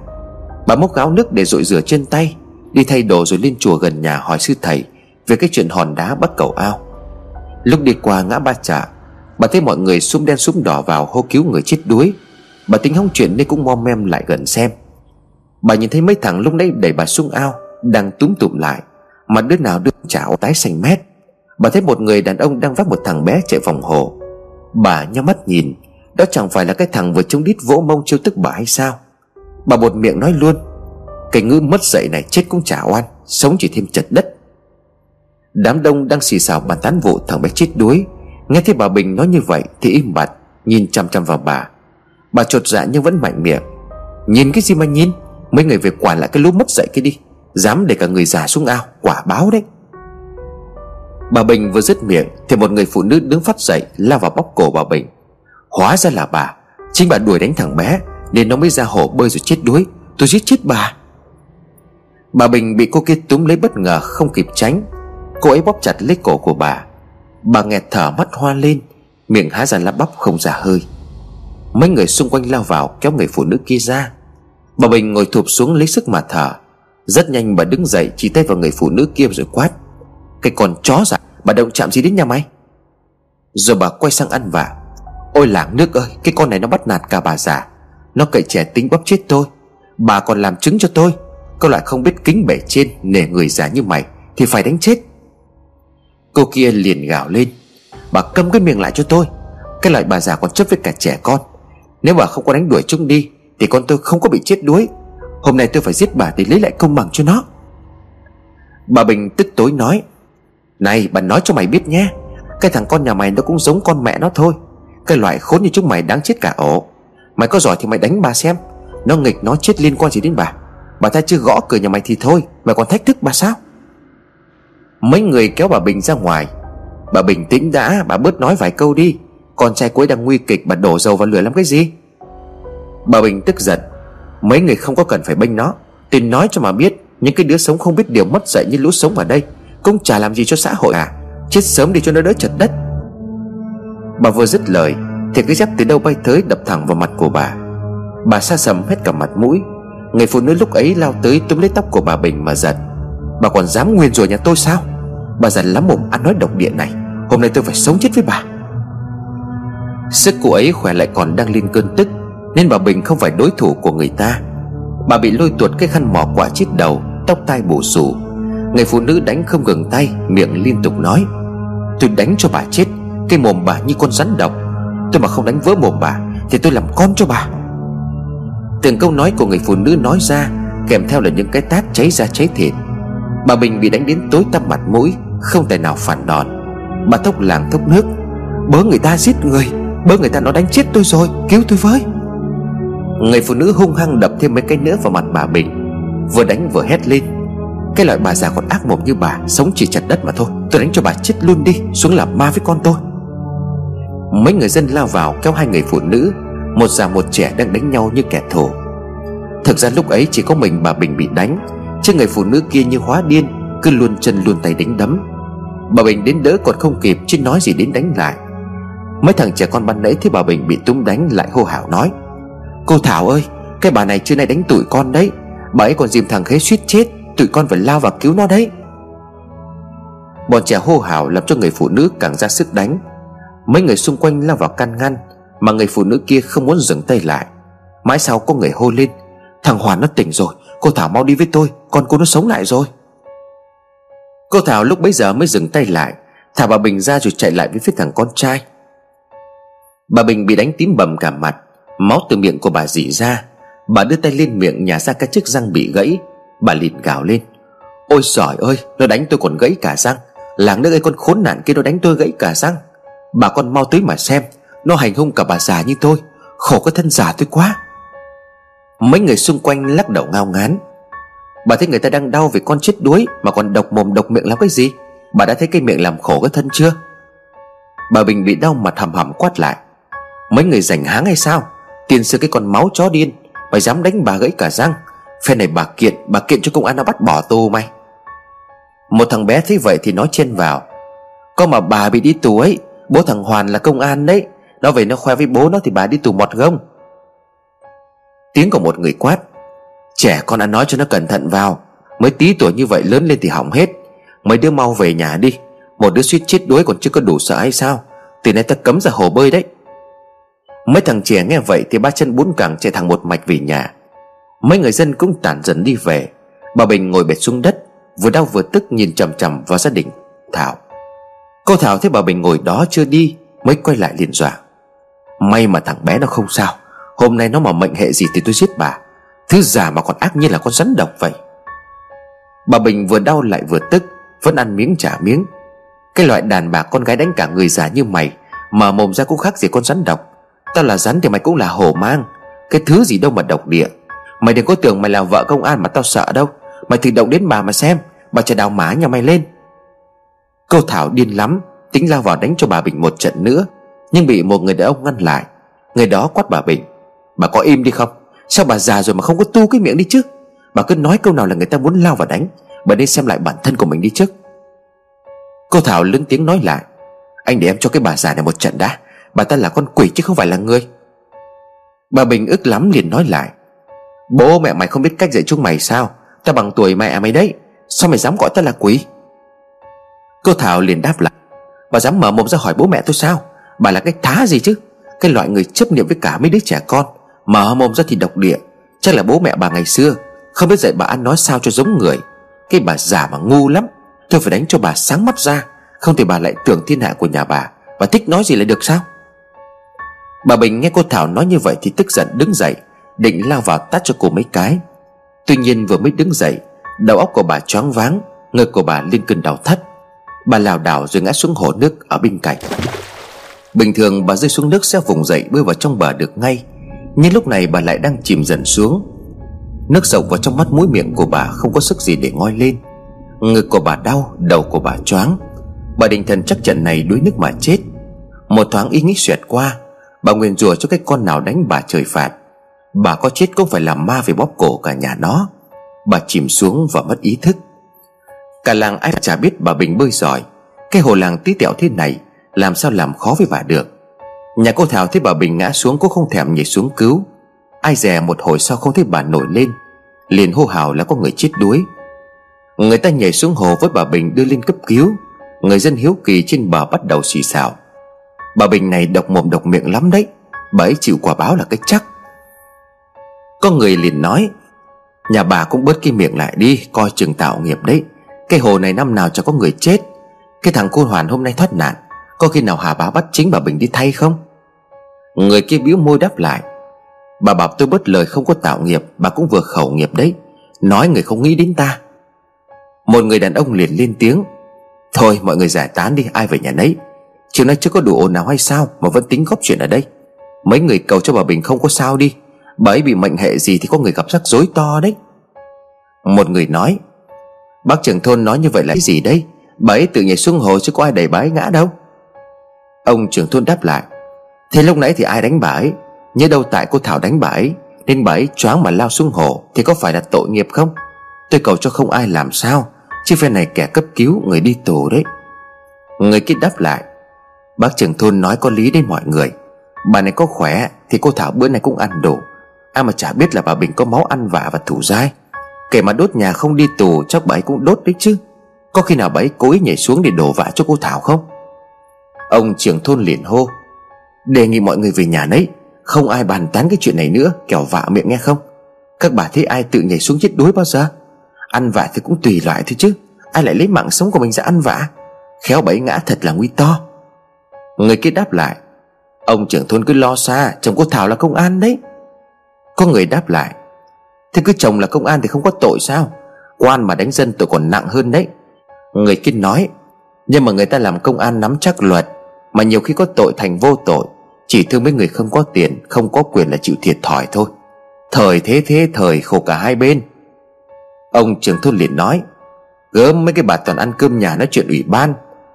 Bà múc gáo nước để rội rửa chân tay, Đi thay đồ rồi lên chùa gần nhà hỏi sư thầy Về cái chuyện hòn đá bắt cầu ao. Lúc đi qua ngã ba trà Bà thấy mọi người xung đen xung đỏ vào hô cứu người chết đuối. Bà tính hóng chuyện nên cũng mom mem lại gần xem. Bà nhìn thấy mấy thằng lúc nãy đẩy bà xuống ao, Đang túm tụm lại. Mà đứa nào đưa chảo tái xanh mét. Bà thấy một người đàn ông đang vác một thằng bé chạy vòng hồ. Bà nhắm mắt nhìn, Đó chẳng phải là cái thằng vừa trông đít vỗ mông chiêu tức bà hay sao? Bà bột miệng nói luôn, Cái ngữ mất dậy này chết cũng chả oan, Sống chỉ thêm chật đất. Đám đông đang xì xào bàn tán vụ thằng bé chết đuối. Nghe thấy bà Bình nói như vậy Thì im bặt, Nhìn chăm chăm vào bà. Bà chột dạ nhưng vẫn mạnh miệng. Nhìn cái gì mà nhìn? Mấy người về quản lại cái lũ mất dậy kia đi. Dám để cả người già xuống ao, Quả báo đấy. Bà Bình vừa dứt miệng Thì một người phụ nữ đứng phát dậy, Lao vào bóc cổ bà Bình. Hóa ra là bà. Chính bà đuổi đánh thằng bé, Nên nó mới ra hồ bơi rồi chết đuối. Tôi giết chết bà. Bà Bình bị cô kia túm lấy bất ngờ, không kịp tránh. Cô ấy bóp chặt lấy cổ của bà. Bà nghẹt thở mắt hoa lên, Miệng há ra lắp bắp không ra hơi. Mấy người xung quanh lao vào kéo người phụ nữ kia ra. Bà Bình ngồi thụp xuống lấy sức mà thở. Rất nhanh bà đứng dậy, chỉ tay vào người phụ nữ kia rồi quát. Cái con chó dạ Bà động chạm gì đến nhà mày? Rồi bà quay sang ăn vả Ôi làng nước ơi, Cái con này nó bắt nạt cả bà già. Nó cậy trẻ tính bóp chết tôi. Bà còn làm chứng cho tôi. Có loại không biết kính bể trên, Nể người già như mày, Thì phải đánh chết. Cô kia liền gào lên. Bà câm cái miệng lại cho tôi. Cái loại bà già còn chấp với cả trẻ con. Nếu bà không có đánh đuổi chúng đi, Thì con tôi không có bị chết đuối. Hôm nay tôi phải giết bà để lấy lại công bằng cho nó. Bà Bình tức tối nói, Này, bà nói cho mày biết nhé, Cái thằng con nhà mày nó cũng giống con mẹ nó thôi. Cái loại khốn như chúng mày đáng chết cả ổ. Mày có giỏi thì mày đánh bà xem. Nó nghịch, nó chết liên quan gì đến bà. Bà ta chưa gõ cửa nhà mày thì thôi, Mày còn thách thức bà sao? Mấy người kéo bà Bình ra ngoài. Bà bình tĩnh đã, Bà bớt nói vài câu đi. Con trai cuối đang nguy kịch Bà đổ dầu vào lửa làm cái gì? Bà Bình tức giận. Mấy người không có cần phải bênh nó. Tình nói cho mà biết, Những cái đứa sống không biết điều mất dạy như lũ sống ở đây, Cũng chả làm gì cho xã hội à? Chết sớm đi cho nó đỡ chật đất. Bà vừa dứt lời, Thì cái dép từ đâu bay tới đập thẳng vào mặt của bà. Bà xa sầm hết cả mặt mũi. Người phụ nữ lúc ấy lao tới túm lấy tóc của bà Bình mà giật. Bà còn dám nguyên rủa nhà tôi sao? Bà giận lắm mồm ăn nói độc địa này. Hôm nay tôi phải sống chết với bà. Sức cô ấy khỏe lại còn đang lên cơn tức, Nên bà Bình không phải đối thủ của người ta. Bà bị lôi tuột cái khăn mỏ quả chít đầu, Tóc tai bù xù. Người phụ nữ đánh không ngừng tay, Miệng liên tục nói, Tôi đánh cho bà chết, Cái mồm bà như con rắn độc. Tôi mà không đánh vỡ mồm bà, Thì tôi làm con cho bà. Từng câu nói của người phụ nữ nói ra, Kèm theo là những cái tát cháy ra cháy thịt. Bà Bình bị đánh đến tối tăm mặt mũi, Không thể nào phản đòn. Bà thốc làng thốc nước, Bớ người ta giết người. Bớ người ta nó đánh chết tôi rồi, Cứu tôi với. Người phụ nữ hung hăng đập thêm mấy cái nữa vào mặt bà Bình Vừa đánh vừa hét lên. Cái loại bà già còn ác mồm như bà, Sống chỉ chặt đất mà thôi. Tôi đánh cho bà chết luôn đi, Xuống làm ma với con tôi. Mấy người dân lao vào kéo hai người phụ nữ, Một già một trẻ đang đánh nhau như kẻ thù. Thực ra lúc ấy chỉ có mình bà Bình bị đánh, Chứ người phụ nữ kia như hóa điên, Cứ luôn chân luôn tay đánh đấm. Bà Bình đến đỡ còn không kịp, Chứ nói gì đến đánh lại. Mấy thằng trẻ con ban nãy thấy bà Bình bị tung đánh Lại hô hào nói, Cô Thảo ơi, Cái bà này trưa nay đánh tụi con đấy. Bà ấy còn dìm thằng khế suýt chết, Tụi con phải lao vào cứu nó đấy. Bọn trẻ hô hào làm cho người phụ nữ càng ra sức đánh. Mấy người xung quanh lao vào can ngăn, Mà người phụ nữ kia không muốn dừng tay lại. Mãi sau có người hô lên, Thằng Hoàn nó tỉnh rồi, Cô Thảo mau đi với tôi, Con cô nó sống lại rồi. Cô Thảo lúc bấy giờ mới dừng tay lại, Thả bà Bình ra rồi chạy lại với phía thằng con trai. Bà Bình bị đánh tím bầm cả mặt, Máu từ miệng của bà dỉ ra. Bà đưa tay lên miệng nhả ra các chiếc răng bị gãy. Bà lịt gào lên. Ôi giỏi ơi, Nó đánh tôi còn gãy cả răng. Làng nước ấy con khốn nạn kia nó đánh tôi gãy cả răng. Bà con mau tới mà xem, Nó hành hung cả bà già như tôi. Khổ cái thân già tôi quá. Mấy người xung quanh lắc đầu ngao ngán. Bà thấy người ta đang đau vì con chết đuối Mà còn độc mồm độc miệng làm cái gì? Bà đã thấy cái miệng làm khổ cái thân chưa? Bà Bình bị đau mặt hầm hầm quát lại. Mấy người rảnh háng hay sao? Tiền sư cái con máu chó điên Mày dám đánh bà gãy cả răng. Phe này bà kiện Bà kiện cho công an nó bắt bỏ tù mày. Một thằng bé thấy vậy thì nói chen vào. Có mà bà bị đi tù ấy, Bố thằng Hoàn là công an đấy. Nó về nó khoe với bố nó thì bà đi tù mọt gông. Tiếng của một người quát. Trẻ con đã nói cho nó cẩn thận vào. Mới tí tuổi như vậy lớn lên thì hỏng hết. Mấy đứa mau về nhà đi. Một đứa suýt chết đuối còn chưa có đủ sợ hay sao? Từ nay ta cấm ra hồ bơi đấy. Mấy thằng trẻ nghe vậy thì ba chân bốn cẳng chạy thẳng một mạch về nhà. Mấy người dân cũng tản dần đi về. Bà Bình ngồi bệt xuống đất, Vừa đau vừa tức nhìn chằm chằm vào gia đình, Thảo. Cô Thảo thấy bà Bình ngồi đó chưa đi, Mới quay lại liền dọa. May mà thằng bé nó không sao, Hôm nay nó mà mệnh hệ gì thì tôi giết bà. Thứ già mà còn ác như là con rắn độc vậy. Bà Bình vừa đau lại vừa tức, Vẫn ăn miếng trả miếng. Cái loại đàn bà con gái đánh cả người già như mày, Mà mồm ra cũng khác gì con rắn độc. Tao là rắn thì mày cũng là hổ mang. Cái thứ gì đâu mà độc địa. Mày đừng có tưởng mày là vợ công an mà tao sợ đâu. Mày thử động đến bà mà xem. Bà sẽ đào má nhà mày lên. Cô Thảo điên lắm, Tính lao vào đánh cho bà Bình một trận nữa. Nhưng bị một người đàn ông ngăn lại. Người đó quát bà Bình. Bà có im đi không? Sao bà già rồi mà không có tu cái miệng đi chứ? Bà cứ nói câu nào là người ta muốn lao vào đánh. Bà nên xem lại bản thân của mình đi trước. Cô Thảo lớn tiếng nói lại. Anh để em cho cái bà già này một trận đã. Bà ta là con quỷ chứ không phải là người. Bà Bình ức lắm liền nói lại, Bố mẹ mày không biết cách dạy chúng mày sao? Ta bằng tuổi mẹ mày đấy, Sao mày dám gọi ta là quỷ? Cô Thảo liền đáp lại, Bà dám mở mồm ra hỏi bố mẹ tôi sao? Bà là cái thá gì chứ? Cái loại người chấp niệm với cả mấy đứa trẻ con, Mở mồm ra thì độc địa. Chắc là bố mẹ bà ngày xưa Không biết dạy bà ăn nói sao cho giống người. Cái bà già mà ngu lắm, Tôi phải đánh cho bà sáng mắt ra. Không thì bà lại tưởng thiên hạ của nhà bà. Bà thích nói gì lại được sao? Bà Bình nghe cô Thảo nói như vậy Thì tức giận đứng dậy Định lao vào tát cho cô mấy cái. Tuy nhiên vừa mới đứng dậy Đầu óc của bà choáng váng Ngực của bà lên cơn đau thắt. Bà lảo đảo rồi ngã xuống hồ nước ở bên cạnh. Bình thường bà rơi xuống nước sẽ vùng dậy bơi vào trong bờ được ngay Nhưng lúc này bà lại đang chìm dần xuống. Nước sộc vào trong mắt mũi miệng của bà không có sức gì để ngoi lên. Ngực của bà đau, đầu của bà choáng. Bà định thần chắc trận này đuối nước mà chết. Một thoáng ý nghĩ xoẹt qua Bà nguyện rủa cho cái con nào đánh bà trời phạt. Bà có chết cũng phải làm ma về bóp cổ cả nhà nó. Bà chìm xuống và mất ý thức. Cả làng ai chả biết bà Bình bơi giỏi. Cái hồ làng tí tẹo thế này, Làm sao làm khó với bà được? Nhà cô Thảo thấy bà Bình ngã xuống Cũng không thèm nhảy xuống cứu. Ai dè một hồi sau không thấy bà nổi lên, Liền hô hào là có người chết đuối. Người ta nhảy xuống hồ với bà Bình đưa lên cấp cứu. Người dân hiếu kỳ trên bờ bắt đầu xì xào. Bà Bình này độc mồm độc miệng lắm đấy, Bà ấy chịu quả báo là cái chắc. Có người liền nói, Nhà bà cũng bớt cái miệng lại đi, Coi chừng tạo nghiệp đấy. Cái hồ này năm nào cho có người chết. Cái thằng cô Hoàn hôm nay thoát nạn, Có khi nào Hà Bá bắt chính bà Bình đi thay không? Người kia biếu môi đáp lại, Bà bảo tôi bớt lời không có tạo nghiệp, Bà cũng vừa khẩu nghiệp đấy. Nói người không nghĩ đến ta. Một người đàn ông liền lên tiếng, Thôi, mọi người giải tán đi, ai về nhà nấy. Chiều nay chưa có đủ ồn nào hay sao Mà vẫn tính góp chuyện ở đây? Mấy người cầu cho bà Bình không có sao đi. Bà ấy bị mệnh hệ gì thì có người gặp rắc rối to đấy. Một người nói, Bác trưởng thôn nói như vậy là cái gì đấy Bà ấy tự nhảy xuống hồ chứ có ai đẩy bà ấy ngã đâu. Ông trưởng thôn đáp lại, Thế lúc nãy thì ai đánh bà ấy? Nhớ đâu tại cô Thảo đánh bà ấy, Nên bà ấy choáng mà lao xuống hồ, Thì có phải là tội nghiệp không? Tôi cầu cho không ai làm sao, Chứ phe này kẻ cấp cứu, người đi tù đấy. Người kia đáp lại Bác trưởng thôn nói có lý đến mọi người. Bà này có khỏe Thì cô Thảo bữa nay cũng ăn đủ Ai mà chả biết là bà Bình có máu ăn vạ và thủ dai. Kể mà đốt nhà không đi tù, Chắc bà ấy cũng đốt đấy chứ. Có khi nào bà ấy cố ý nhảy xuống để đổ vạ cho cô Thảo không? Ông trưởng thôn liền hô. Đề nghị mọi người về nhà nấy. Không ai bàn tán cái chuyện này nữa, Kẻo vạ miệng nghe không? Các bà thấy ai tự nhảy xuống chết đuối bao giờ? Ăn vạ thì cũng tùy loại thôi chứ. Ai lại lấy mạng sống của mình ra ăn vạ Khéo bấy ngã thật là nguy to. Người kia đáp lại, Ông trưởng thôn cứ lo xa, Chồng cô Thảo là công an đấy. Có người đáp lại, Thế cứ chồng là công an thì không có tội sao? Quan mà đánh dân tội còn nặng hơn đấy. Người kia nói, Nhưng mà người ta làm công an nắm chắc luật, Mà nhiều khi có tội thành vô tội, Chỉ thương mấy người không có tiền, Không có quyền là chịu thiệt thòi thôi. Thời thế thế, thời khổ cả hai bên. Ông trưởng thôn liền nói, Gớm mấy cái bà toàn ăn cơm nhà nói chuyện ủy ban.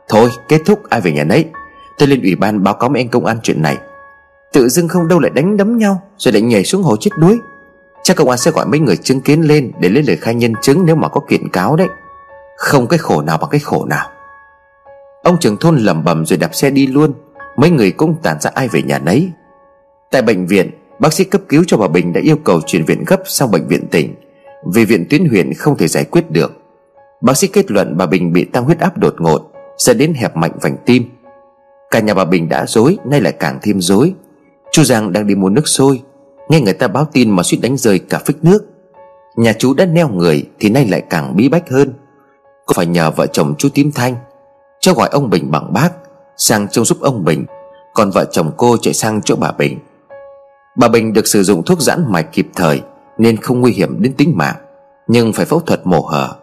Thôi, kết thúc, ai về nhà nấy. Tôi lên ủy ban báo cáo mấy anh công an chuyện này. Tự dưng không đâu lại đánh đấm nhau, Rồi lại nhảy xuống hồ chết đuối. Chắc công an sẽ gọi mấy người chứng kiến lên Để lấy lời khai nhân chứng nếu mà có kiện cáo đấy. Không cái khổ nào bằng cái khổ nào. Ông trưởng thôn lẩm bẩm rồi đạp xe đi luôn. Mấy người cũng tản ra ai về nhà nấy. Tại bệnh viện, Bác sĩ cấp cứu cho bà Bình đã yêu cầu chuyển viện gấp sang bệnh viện tỉnh, Vì viện tuyến huyện không thể giải quyết được. Bác sĩ kết luận bà Bình bị tăng huyết áp đột ngột, Dẫn đến hẹp mạnh vành tim. Cả nhà bà Bình đã dối, Nay lại càng thêm dối. Chú Giang đang đi mua nước sôi, Nghe người ta báo tin mà suýt đánh rơi cả phích nước. Nhà chú đã neo người Thì nay lại càng bí bách hơn. Có phải nhờ vợ chồng chú Tím Thanh, Cho gọi ông Bình bằng bác, Sang trông giúp ông Bình, Còn vợ chồng cô chạy sang chỗ bà Bình. Bà Bình được sử dụng thuốc giãn mạch kịp thời Nên không nguy hiểm đến tính mạng, Nhưng phải phẫu thuật mổ hở.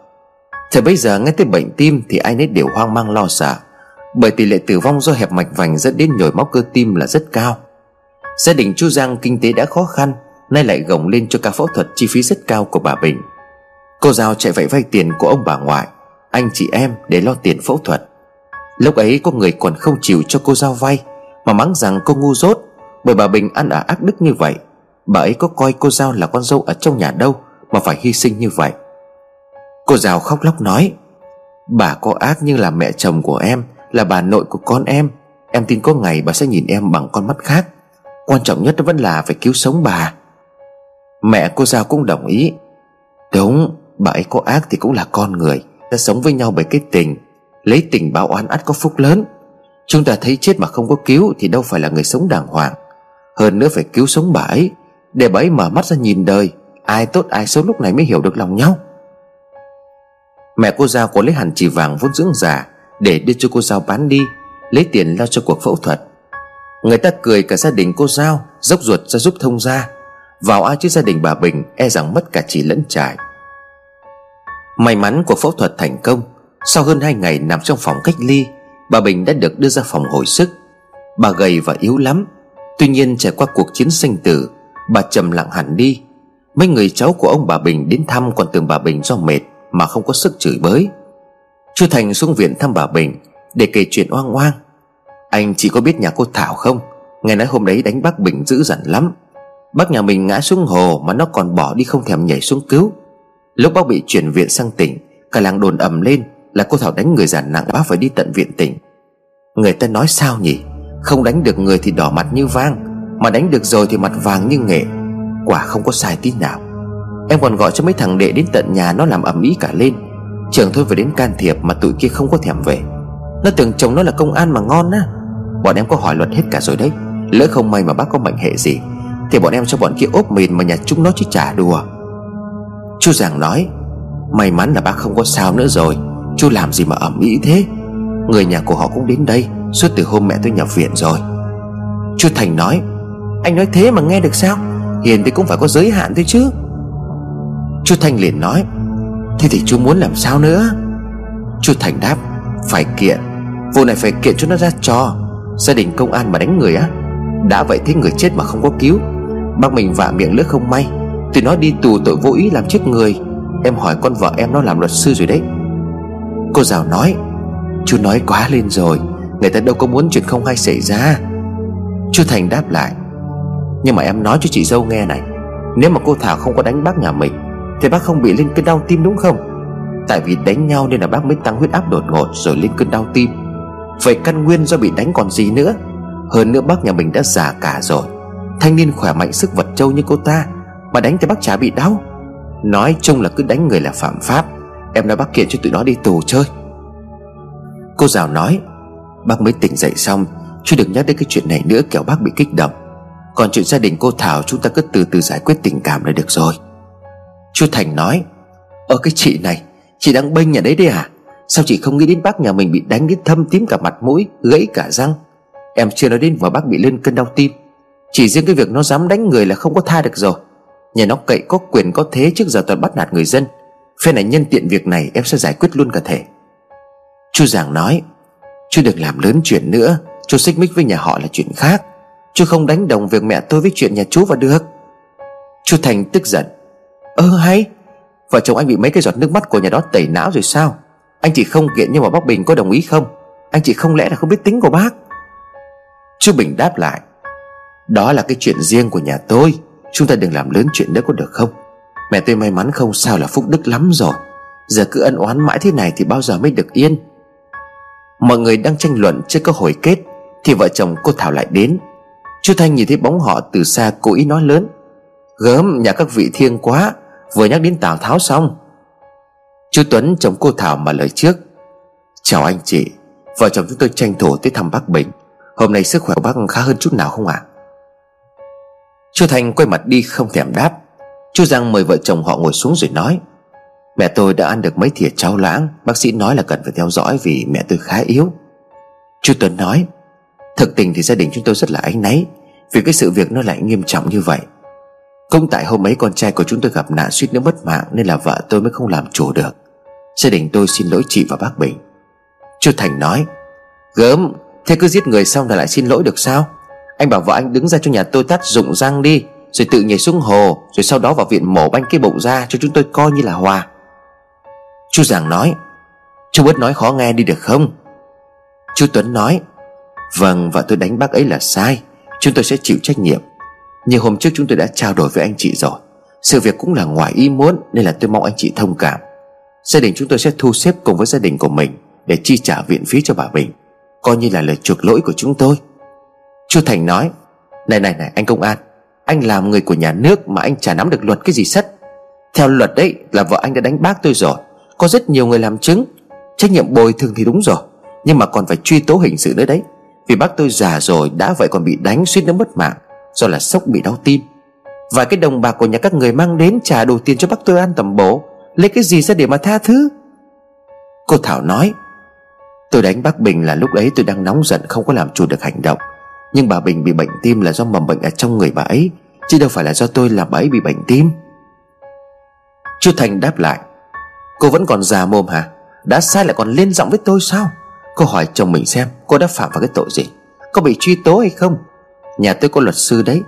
Thời bây giờ nghe tới bệnh tim Thì ai nấy đều hoang mang lo sợ. Bởi tỷ lệ tử vong do hẹp mạch vành dẫn đến nhồi máu cơ tim là rất cao. Gia đình Chu Giang kinh tế đã khó khăn, Nay lại gồng lên cho ca phẫu thuật chi phí rất cao của bà Bình. Cô Giao chạy vậy vay tiền của ông bà ngoại, Anh chị em để lo tiền phẫu thuật. Lúc ấy có người còn không chịu cho cô Giao vay, Mà mắng rằng cô ngu dốt, Bởi bà Bình ăn ở ác đức như vậy. Bà ấy có coi cô Giao là con dâu ở trong nhà đâu Mà phải hy sinh như vậy. Cô Giao khóc lóc nói, Bà có ác như là mẹ chồng của em là bà nội của con em. Em tin có ngày bà sẽ nhìn em bằng con mắt khác. Quan trọng nhất vẫn là phải cứu sống bà. Mẹ cô Giao cũng đồng ý. Đúng, Bà ấy có ác thì cũng là con người Ta sống với nhau bởi cái tình. Lấy tình báo oán ắt có phúc lớn. Chúng ta thấy chết mà không có cứu Thì đâu phải là người sống đàng hoàng. Hơn nữa phải cứu sống bà ấy, Để bà ấy mở mắt ra nhìn đời. Ai tốt, ai xấu lúc này mới hiểu được lòng nhau. Mẹ cô Giao có lấy hẳn chỉ vàng vốn dưỡng già. Để đưa cho cô Giao bán đi, Lấy tiền lo cho cuộc phẫu thuật. Người ta cười cả gia đình cô Giao Dốc ruột ra giúp thông gia. Vào ai chứ gia đình bà Bình E rằng mất cả chỉ lẫn trải May mắn cuộc phẫu thuật thành công, Sau hơn hai ngày nằm trong phòng cách ly, Bà Bình đã được đưa ra phòng hồi sức. Bà gầy và yếu lắm, Tuy nhiên trải qua cuộc chiến sinh tử, Bà trầm lặng hẳn đi. Mấy người cháu của ông bà Bình đến thăm Còn tưởng bà Bình do mệt Mà không có sức chửi bới. Chú Thành xuống viện thăm bà Bình Để kể chuyện oang oang. Anh chỉ có biết nhà cô Thảo không? Nghe nói hôm đấy đánh bác Bình dữ dằn lắm. Bác nhà mình ngã xuống hồ Mà nó còn bỏ đi không thèm nhảy xuống cứu. Lúc bác bị chuyển viện sang tỉnh, Cả làng đồn ầm lên Là cô Thảo đánh người già nặng bác phải đi tận viện tỉnh. Người ta nói sao nhỉ? Không đánh được người thì đỏ mặt như vang, Mà đánh được rồi thì mặt vàng như nghệ. Quả không có sai tí nào. Em còn gọi cho mấy thằng đệ đến tận nhà Nó làm ầm ĩ cả lên. Trường thôi phải đến can thiệp mà tụi kia không có thèm về. Nó tưởng chồng nó là công an mà ngon á. Bọn em có hỏi luật hết cả rồi đấy. Lỡ không may mà bác có mệnh hệ gì, Thì bọn em cho bọn kia ốp mìn mà nhà chúng nó chứ chả đùa. Chú Giàng nói, May mắn là bác không có sao nữa rồi. Chú làm gì mà ẩm ý thế? Người nhà của họ cũng đến đây, Suốt từ hôm mẹ tôi nhập viện rồi. Chú Thành nói, Anh nói thế mà nghe được sao? Hiền thì cũng phải có giới hạn thôi chứ. Chú Thành liền nói Thế thì chú muốn làm sao nữa? Chú Thành đáp, Phải kiện. Vụ này phải kiện cho nó ra trò Gia đình công an mà đánh người á, Đã vậy thế người chết mà không có cứu. Bác mình vạ miệng lưỡi không may Tụi nó đi tù tội vô ý làm chết người. Em hỏi con vợ em nó làm luật sư rồi đấy. Cô giáo nói, Chú nói quá lên rồi, Người ta đâu có muốn chuyện không hay xảy ra. Chú Thành đáp lại, Nhưng mà em nói cho chị dâu nghe này, Nếu mà cô Thảo không có đánh bác nhà mình thì bác không bị lên cơn đau tim đúng không? Tại vì đánh nhau nên là bác mới tăng huyết áp đột ngột Rồi lên cơn đau tim. Vậy căn nguyên do bị đánh còn gì nữa? Hơn nữa bác nhà mình đã già cả rồi. Thanh niên khỏe mạnh sức vật trâu như cô ta, Mà đánh thì bác chả bị đau. Nói chung là cứ đánh người là phạm pháp. Em đã bắt kiện cho tụi nó đi tù chơi. Cô giáo nói, Bác mới tỉnh dậy xong, Chưa được nhắc đến cái chuyện này nữa, kẻo bác bị kích động. Còn chuyện gia đình cô Thảo Chúng ta cứ từ từ giải quyết tình cảm là được rồi. Chú Thành nói Ơ cái chị này, Chị đang bênh nhà đấy đi à? Sao chị không nghĩ đến bác nhà mình bị đánh đến thâm tím cả mặt mũi, Gãy cả răng? Em chưa nói đến vào bác bị lên cơn đau tim. Chỉ riêng cái việc nó dám đánh người là không có tha được rồi. Nhà nó cậy có quyền có thế trước giờ toàn bắt nạt người dân. Phe này nhân tiện việc này em sẽ giải quyết luôn cả thể Chú Giảng nói, Chú đừng làm lớn chuyện nữa. Chú xích mích với nhà họ là chuyện khác. Chú không đánh đồng việc mẹ tôi với chuyện nhà chú vào được. Chú Thành tức giận Ơ, hay. Vợ chồng anh bị mấy cái giọt nước mắt của nhà đó tẩy não rồi sao? Anh chị không kiện nhưng mà bác Bình có đồng ý không? Anh chị không lẽ là không biết tính của bác? Chú Bình đáp lại, Đó là cái chuyện riêng của nhà tôi. Chúng ta đừng làm lớn chuyện đó có được không? Mẹ tôi may mắn không sao là phúc đức lắm rồi. Giờ cứ ân oán mãi thế này Thì bao giờ mới được yên? Mọi người đang tranh luận chưa có hồi kết Thì vợ chồng cô Thảo lại đến. Chú Thanh nhìn thấy bóng họ từ xa cố ý nói lớn, Gớm, nhà các vị thiêng quá. Vừa nhắc đến Tào Tháo xong, Chú Tuấn chồng cô Thảo mà lời trước, Chào anh chị, Vợ chồng chúng tôi tranh thủ tới thăm bác Bình. Hôm nay sức khỏe bác khá hơn chút nào không ạ? À? Chú Thành quay mặt đi không thèm đáp. Chú Giang mời vợ chồng họ ngồi xuống rồi nói, Mẹ tôi đã ăn được mấy thìa cháo lãng, Bác sĩ nói là cần phải theo dõi vì mẹ tôi khá yếu. Chú Tuấn nói, Thực tình thì gia đình chúng tôi rất là áy náy, Vì cái sự việc nó lại nghiêm trọng như vậy. Không tại hôm ấy con trai của chúng tôi gặp nạn suýt nữa mất mạng Nên là vợ tôi mới không làm chủ được. Gia đình tôi xin lỗi chị và bác Bình. Chú Thành nói, Gớm, Thế cứ giết người xong là lại xin lỗi được sao? Anh bảo vợ anh đứng ra cho nhà tôi tắt dụng răng đi, Rồi tự nhảy xuống hồ, Rồi sau đó vào viện mổ banh cái bụng ra Cho chúng tôi coi như là hòa. Chú Giàng nói, Chú bớt nói khó nghe đi được không? Chú Tuấn nói Vâng và tôi đánh bác ấy là sai, Chúng tôi sẽ chịu trách nhiệm. Như hôm trước chúng tôi đã trao đổi với anh chị rồi. Sự việc cũng là ngoài ý muốn, Nên là tôi mong anh chị thông cảm. Gia đình chúng tôi sẽ thu xếp cùng với gia đình của mình Để chi trả viện phí cho bà Bình. Coi như là lời chuộc lỗi của chúng tôi. Chú Thành nói, Này này này, anh công an, Anh làm người của nhà nước mà anh chả nắm được luật cái gì sắt? Theo luật đấy là vợ anh đã đánh bác tôi rồi. Có rất nhiều người làm chứng. Trách nhiệm bồi thường thì đúng rồi, Nhưng mà còn phải truy tố hình sự nữa đấy. Vì bác tôi già rồi, đã vậy còn bị đánh suýt nữa mất mạng. Do là sốc bị đau tim. Và cái đồng bạc của nhà các người mang đến trả đủ tiền cho bác tôi ăn tầm bổ, Lấy cái gì ra để mà tha thứ? Cô Thảo nói, Tôi đánh bác Bình là lúc ấy tôi đang nóng giận, không có làm chủ được hành động. Nhưng bà Bình bị bệnh tim là do mầm bệnh ở trong người bà ấy, Chứ đâu phải là do tôi làm bà ấy bị bệnh tim. Chú Thành đáp lại, Cô vẫn còn già mồm hả? Đã sai lại còn lên giọng với tôi sao? Cô hỏi chồng mình xem, cô đã phạm vào cái tội gì? Có bị truy tố hay không? Nhà tôi có luật sư đấy.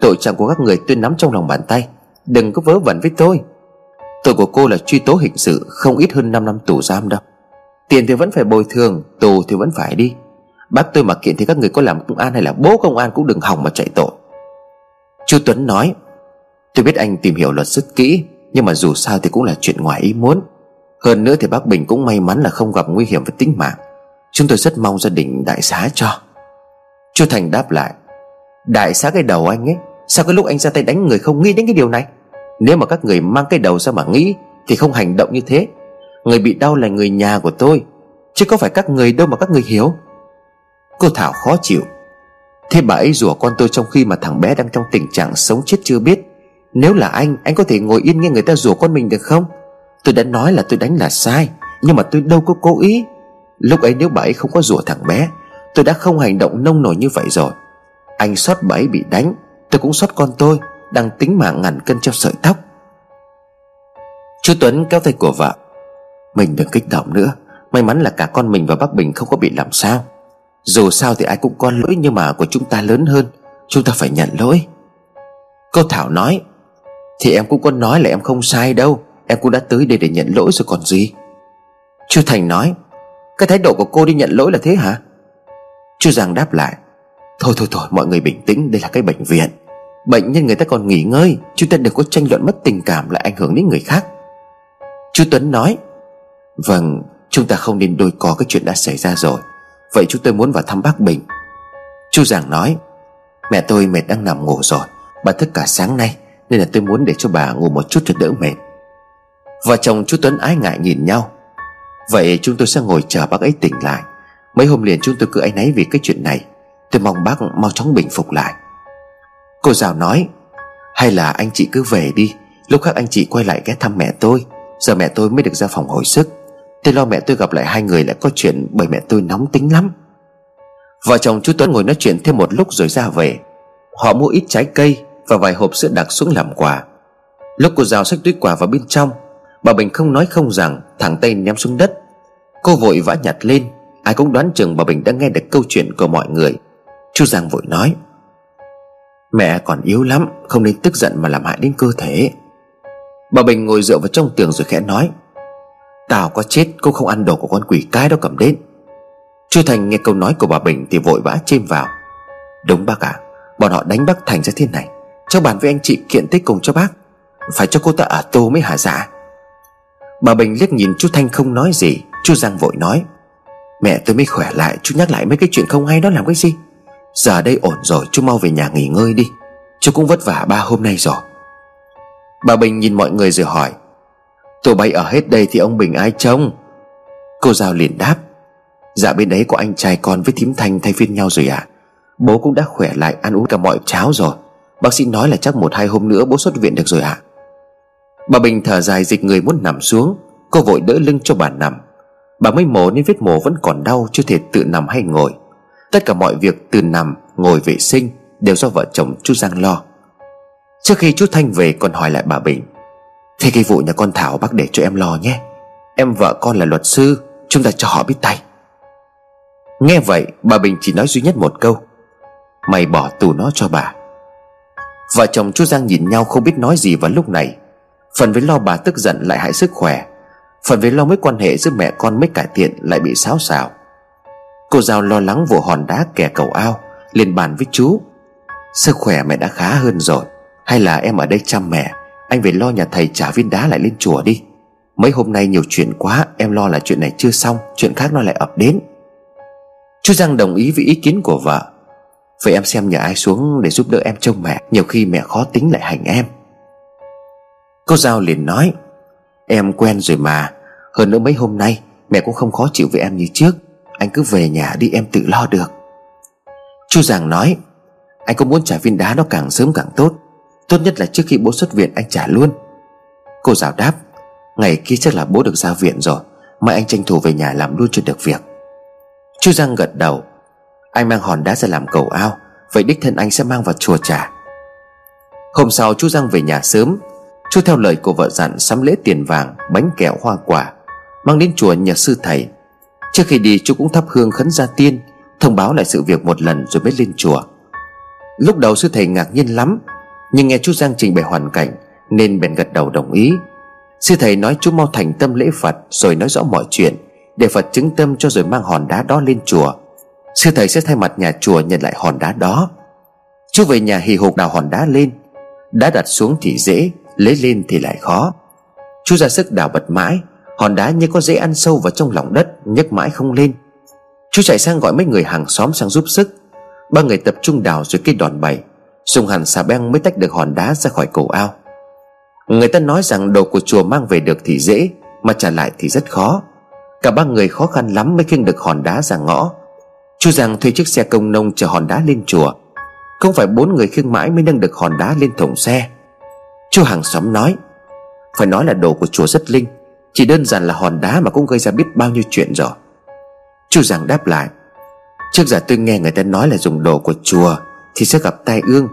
Tội trạng của các người tôi nắm trong lòng bàn tay. Đừng có vớ vẩn với tôi. Tội của cô là truy tố hình sự Không ít hơn 5 năm tù giam đâu Tiền thì vẫn phải bồi thường, Tù thì vẫn phải đi. Bác tôi mà kiện thì các người có làm công an hay là bố công an Cũng đừng hỏng mà chạy tội. Chú Tuấn nói, Tôi biết anh tìm hiểu luật rất kỹ, Nhưng mà dù sao thì cũng là chuyện ngoài ý muốn. Hơn nữa thì bác Bình cũng may mắn là không gặp nguy hiểm với tính mạng. Chúng tôi rất mong gia đình đại xá cho. Chú Thành đáp lại Đại xá cái đầu anh ấy, Sao cái lúc anh ra tay đánh người không nghĩ đến cái điều này? Nếu mà các người mang cái đầu ra mà nghĩ, Thì không hành động như thế. Người bị đau là người nhà của tôi, Chứ có phải các người đâu mà các người hiểu. Cô Thảo khó chịu. Thế bà ấy rủa con tôi trong khi mà thằng bé đang trong tình trạng sống chết chưa biết. Nếu là anh Anh có thể ngồi yên nghe người ta rủa con mình được không? Tôi đã nói là tôi đánh là sai, Nhưng mà tôi đâu có cố ý. Lúc ấy nếu bà ấy không có rủa thằng bé, Tôi đã không hành động nông nổi như vậy rồi. Anh xót bà ấy bị đánh, Tôi cũng xót con tôi, Đang tính mạng ngàn cân treo sợi tóc. Chú Tuấn kéo tay của vợ. Mình đừng kích động nữa, May mắn là cả con mình và bác Bình không có bị làm sao. Dù sao thì ai cũng có lỗi Nhưng mà của chúng ta lớn hơn, Chúng ta phải nhận lỗi. Cô Thảo nói, Thì em cũng có nói là em không sai đâu, Em cũng đã tới đây để nhận lỗi rồi còn gì. Chú Thành nói, Cái thái độ của cô đi nhận lỗi là thế hả? Chú Giang đáp lại Thôi thôi thôi, mọi người bình tĩnh, Đây là cái bệnh viện. Bệnh nhân người ta còn nghỉ ngơi, Chúng ta đừng có tranh luận mất tình cảm Lại ảnh hưởng đến người khác. Chú Tuấn nói Vâng chúng ta không nên đôi co cái chuyện đã xảy ra rồi. Vậy chúng tôi muốn vào thăm bác Bình. Chú giảng nói, Mẹ tôi mệt đang nằm ngủ rồi. Bà thức cả sáng nay, Nên là tôi muốn để cho bà ngủ một chút cho đỡ mệt. Vợ chồng chú Tuấn ái ngại nhìn nhau. Vậy chúng tôi sẽ ngồi chờ bác ấy tỉnh lại. Mấy hôm liền chúng tôi cứ áy náy vì cái chuyện này. Tôi mong bác mau chóng bình phục lại. Cô giáo nói, Hay là anh chị cứ về đi, Lúc khác anh chị quay lại ghé thăm mẹ tôi, Giờ mẹ tôi mới được ra phòng hồi sức. Tôi lo mẹ tôi gặp lại hai người lại có chuyện Bởi mẹ tôi nóng tính lắm. Vợ chồng chú Tuấn ngồi nói chuyện thêm một lúc rồi ra về. Họ mua ít trái cây Và vài hộp sữa đặc xuống làm quà. Lúc cô giáo xách túi quà vào bên trong, Bà Bình không nói không rằng Thẳng tay ném xuống đất. Cô vội vã nhặt lên, Ai cũng đoán chừng bà Bình đã nghe được câu chuyện của mọi người. Chú Giang vội nói Mẹ còn yếu lắm Không nên tức giận mà làm hại đến cơ thể. Bà Bình ngồi dựa vào trong tường rồi khẽ nói Tao có chết cũng không ăn đồ của con quỷ cái đó cầm đến. Chú Thành nghe câu nói của bà Bình Thì vội vã chêm vào Đúng bác ạ à, Bọn họ đánh bác Thành ra thế này Cháu bàn với anh chị kiện tích cùng cho bác Phải cho cô ta ở tù mới hả dạ? Bà Bình liếc nhìn chú Thanh không nói gì Chú Giang vội nói Mẹ tôi mới khỏe lại Chú nhắc lại mấy cái chuyện không hay đó làm cái gì? Giờ đây ổn rồi, chú mau về nhà nghỉ ngơi đi. Chú cũng vất vả ba hôm nay rồi. Bà Bình nhìn mọi người rồi hỏi, Tụi bay ở hết đây thì ông Bình ai trông? Cô Giao liền đáp Dạ bên đấy có anh trai con với thím Thanh thay phiên nhau rồi à Bố cũng đã khỏe lại, ăn uống cả mọi cháo rồi. Bác sĩ nói là chắc một hai hôm nữa bố xuất viện được rồi ạ. À? Bà Bình thở dài dịch người muốn nằm xuống. Cô vội đỡ lưng cho bà nằm. Bà mới mổ nên vết mổ vẫn còn đau, Chưa thể tự nằm hay ngồi. Tất cả mọi việc từ nằm, ngồi vệ sinh Đều do vợ chồng chú Giang lo. Trước khi chú Thanh về còn hỏi lại bà Bình Thế cái vụ nhà con Thảo bác để cho em lo nhé. Em vợ con là luật sư Chúng ta cho họ biết tay. Nghe vậy bà Bình chỉ nói duy nhất một câu Mày bỏ tù nó cho bà. Vợ chồng chú Giang nhìn nhau không biết nói gì vào lúc này. Phần với lo bà tức giận lại hại sức khỏe Phần với lo mối quan hệ giữa mẹ con mới cải thiện lại bị xáo xào Cô Giao lo lắng vụ hòn đá kẻ cầu ao liền bàn với chú. Sức khỏe mẹ đã khá hơn rồi, Hay là em ở đây chăm mẹ, Anh về lo nhà thầy trả viên đá lại lên chùa đi. Mấy hôm nay nhiều chuyện quá, Em lo là chuyện này chưa xong, Chuyện khác nó lại ập đến. Chú Giang đồng ý với ý kiến của vợ. Vậy em xem nhờ ai xuống để giúp đỡ em trông mẹ, Nhiều khi mẹ khó tính lại hành em. Cô Giao liền nói, Em quen rồi mà, Hơn nữa mấy hôm nay Mẹ cũng không khó chịu với em như trước. Anh cứ về nhà đi em tự lo được. Chu Giàng nói, Anh có muốn trả viên đá nó càng sớm càng tốt Tốt nhất là trước khi bố xuất viện anh trả luôn. Cô Giáo đáp, Ngày kia chắc là bố được ra viện rồi, Mai anh tranh thủ về nhà làm luôn cho được việc. Chu Giang gật đầu, Anh mang hòn đá ra làm cầu ao, Vậy đích thân anh sẽ mang vào chùa trả Hôm sau chú Giang về nhà sớm Chú theo lời của vợ dặn sắm lễ tiền vàng, Bánh kẹo, hoa quả, Mang đến chùa nhờ sư thầy. Trước khi đi, chú cũng thắp hương khấn gia tiên, Thông báo lại sự việc một lần rồi mới lên chùa. Lúc đầu sư thầy ngạc nhiên lắm, Nhưng nghe chú Giang trình bày hoàn cảnh, Nên bèn gật đầu đồng ý. Sư thầy nói chú mau thành tâm lễ Phật, Rồi nói rõ mọi chuyện, Để Phật chứng tâm cho rồi mang hòn đá đó lên chùa. Sư thầy sẽ thay mặt nhà chùa nhận lại hòn đá đó. Chú về nhà hì hục đào hòn đá lên. Đá đặt xuống thì dễ, Lấy lên thì lại khó. Chú ra sức đào bật mãi Hòn đá như có dễ ăn sâu vào trong lòng đất, nhấc mãi không lên. Chú chạy sang gọi mấy người hàng xóm sang giúp sức. Ba người tập trung đào dưới cây đòn bẩy, Dùng hẳn xà beng mới tách được hòn đá ra khỏi cổ ao. Người ta nói rằng đồ của chùa mang về được thì dễ, Mà trả lại thì rất khó. Cả ba người khó khăn lắm mới khiêng được hòn đá ra ngõ. Chú Giang thuê chiếc xe công nông chở hòn đá lên chùa. Không phải bốn người khiêng mãi mới nâng được hòn đá lên thùng xe. Chú hàng xóm nói, Phải nói là đồ của chùa rất linh chỉ đơn giản là hòn đá mà cũng gây ra biết bao nhiêu chuyện rồi. Chú Giang đáp lại, Trước giờ tôi nghe người ta nói là dùng đồ của chùa Thì sẽ gặp tai ương,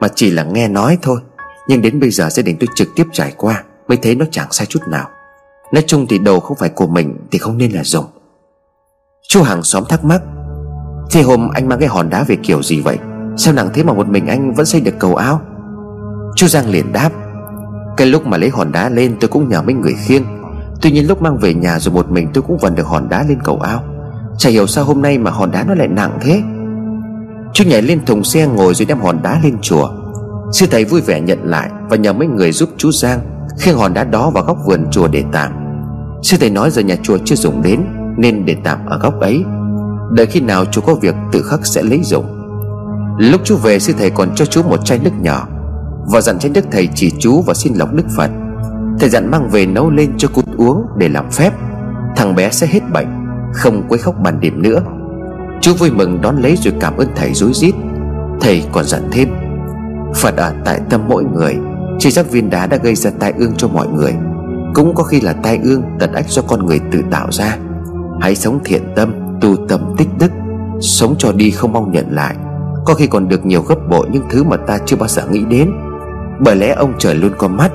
Mà chỉ là nghe nói thôi. Nhưng đến bây giờ gia đình tôi trực tiếp trải qua Mới thấy nó chẳng sai chút nào. Nói chung thì đồ không phải của mình Thì không nên là dùng. Chú hàng xóm thắc mắc Thế hôm anh mang cái hòn đá về kiểu gì vậy? Sao nặng thế mà một mình anh vẫn xây được cầu áo Chú Giang liền đáp, Cái lúc mà lấy hòn đá lên tôi cũng nhờ mấy người khiêng Tuy nhiên lúc mang về nhà rồi một mình tôi cũng vần được hòn đá lên cầu ao. Chả hiểu sao hôm nay mà hòn đá nó lại nặng thế. Chú nhảy lên thùng xe ngồi rồi đem hòn đá lên chùa. Sư thầy vui vẻ nhận lại Và nhờ mấy người giúp chú Giang Khiêng hòn đá đó vào góc vườn chùa để tạm. Sư thầy nói giờ nhà chùa chưa dùng đến Nên để tạm ở góc ấy. Đợi khi nào chú có việc tự khắc sẽ lấy dụng Lúc chú về sư thầy còn cho chú một chai nước nhỏ. Và dặn chai nước thầy chỉ chú và xin lọc đức Phật. Thầy dặn mang về nấu lên cho cút uống để làm phép. Thằng bé sẽ hết bệnh, Không quấy khóc bàn điểm nữa. Chú vui mừng đón lấy rồi cảm ơn thầy rối rít. Thầy còn dặn thêm. Phật ở tại tâm mỗi người, Chỉ giác viên đá đã gây ra tai ương cho mọi người. Cũng có khi là tai ương tận ách do con người tự tạo ra. Hãy sống thiện tâm, Tu tâm tích đức, Sống cho đi không mong nhận lại. Có khi còn được nhiều gấp bội những thứ mà ta chưa bao giờ nghĩ đến. Bởi lẽ ông trời luôn có mắt